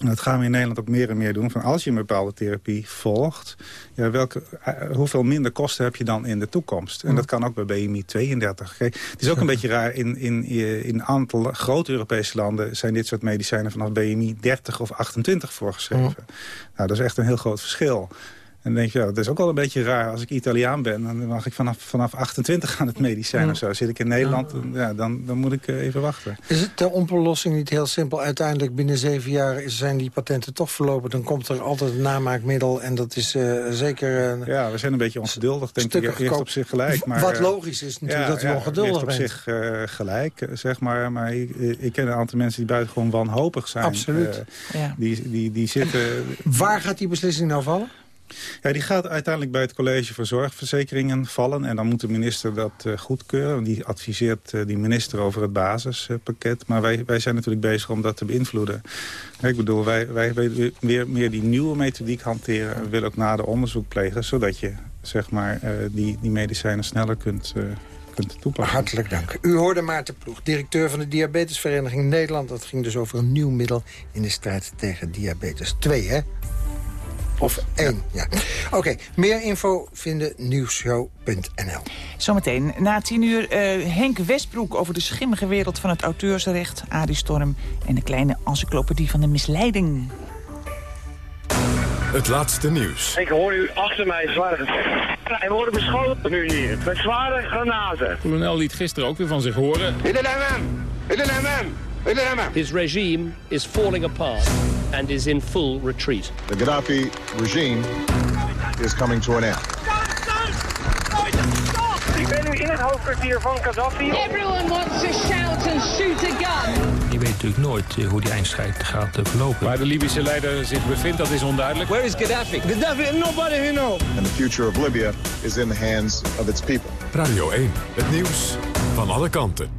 en dat gaan we in Nederland ook meer en meer doen. Van als je een bepaalde therapie volgt, ja, welke, eh, hoeveel minder kosten heb je dan in de toekomst? En dat kan ook bij BMI 32. Kijk, het is ook een beetje raar. In, in, in een aantal grote Europese landen zijn dit soort medicijnen vanaf BMI 30 of 28 voorgeschreven. Nou, dat is echt een heel groot verschil. En dan denk je, ja, dat is ook wel een beetje raar. Als ik Italiaan ben, dan mag ik vanaf, vanaf 28 aan het medicijn Ja. of zo. Zit ik in Nederland, ja, dan, dan moet ik eh, even wachten. Is het de oplossing niet heel simpel? Uiteindelijk binnen zeven jaar zijn die patenten toch verlopen. Dan komt er altijd een namaakmiddel en dat is eh, zeker... eh, Ja, we zijn een beetje ongeduldig, denk ik. Goedkoop. op zich gelijk. Maar, Wat logisch is natuurlijk dat u ongeduldig heeft op bent. zich eh, gelijk, zeg maar. Maar ik, ik ken een aantal mensen die buitengewoon wanhopig zijn. Absoluut. Ja. die, die, die zitten... Waar gaat die beslissing nou vallen? Ja, die gaat uiteindelijk bij het College voor Zorgverzekeringen vallen. En dan moet de minister dat eh, goedkeuren. Die adviseert eh, die minister over het basispakket. Maar wij, wij zijn natuurlijk bezig om dat te beïnvloeden. Ik bedoel, wij, wij willen weer meer die nieuwe methodiek hanteren. En willen ook nader onderzoek plegen. Zodat je zeg maar, eh, die, die medicijnen sneller kunt, kunt toepassen. Hartelijk dank. U hoorde Maarten Ploeg, directeur van de Diabetesvereniging Nederland. Dat ging dus over een nieuw middel in de strijd tegen diabetes 2, hè? Of één, ja. Oké, meer info vinden nieuwsshow.nl. Zometeen na tien uur eh, Henk Westbroek over de schimmige wereld van het auteursrecht, Adi Storm en de kleine encyclopedie van de misleiding. Het laatste nieuws. Ik hoor u achter mij zware. Wij worden beschoten nu hier met zware granaten. Kolonel liet gisteren ook weer van zich horen. His regime is falling apart and is in full retreat. The Gaddafi regime is coming to an end. Ik ben nu in het hoofdkwartier van Gaddafi. Everyone wants to shout and shoot a gun. Je weet natuurlijk nooit eh, hoe die eindstrijd gaat eh, verlopen. Waar de Libische leider zich bevindt, dat is onduidelijk. Where is Gaddafi? Gaddafi, nobody here knows. And the future of Libya is in the hands of its people. Radio 1, het nieuws van alle kanten.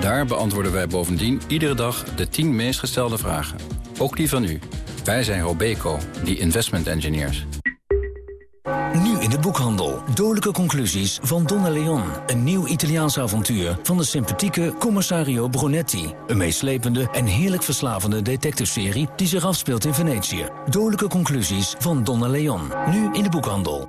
Daar beantwoorden wij bovendien iedere dag de 10 meest gestelde vragen. Ook die van u. Wij zijn Robeco, die investment engineers. Nu in de boekhandel. Dodelijke conclusies van Donna Leon. Een nieuw Italiaans avontuur van de sympathieke Commissario Brunetti. Een meeslepende en heerlijk verslavende detective-serie die zich afspeelt in Venetië. Dodelijke conclusies van Donna Leon. Nu in de boekhandel.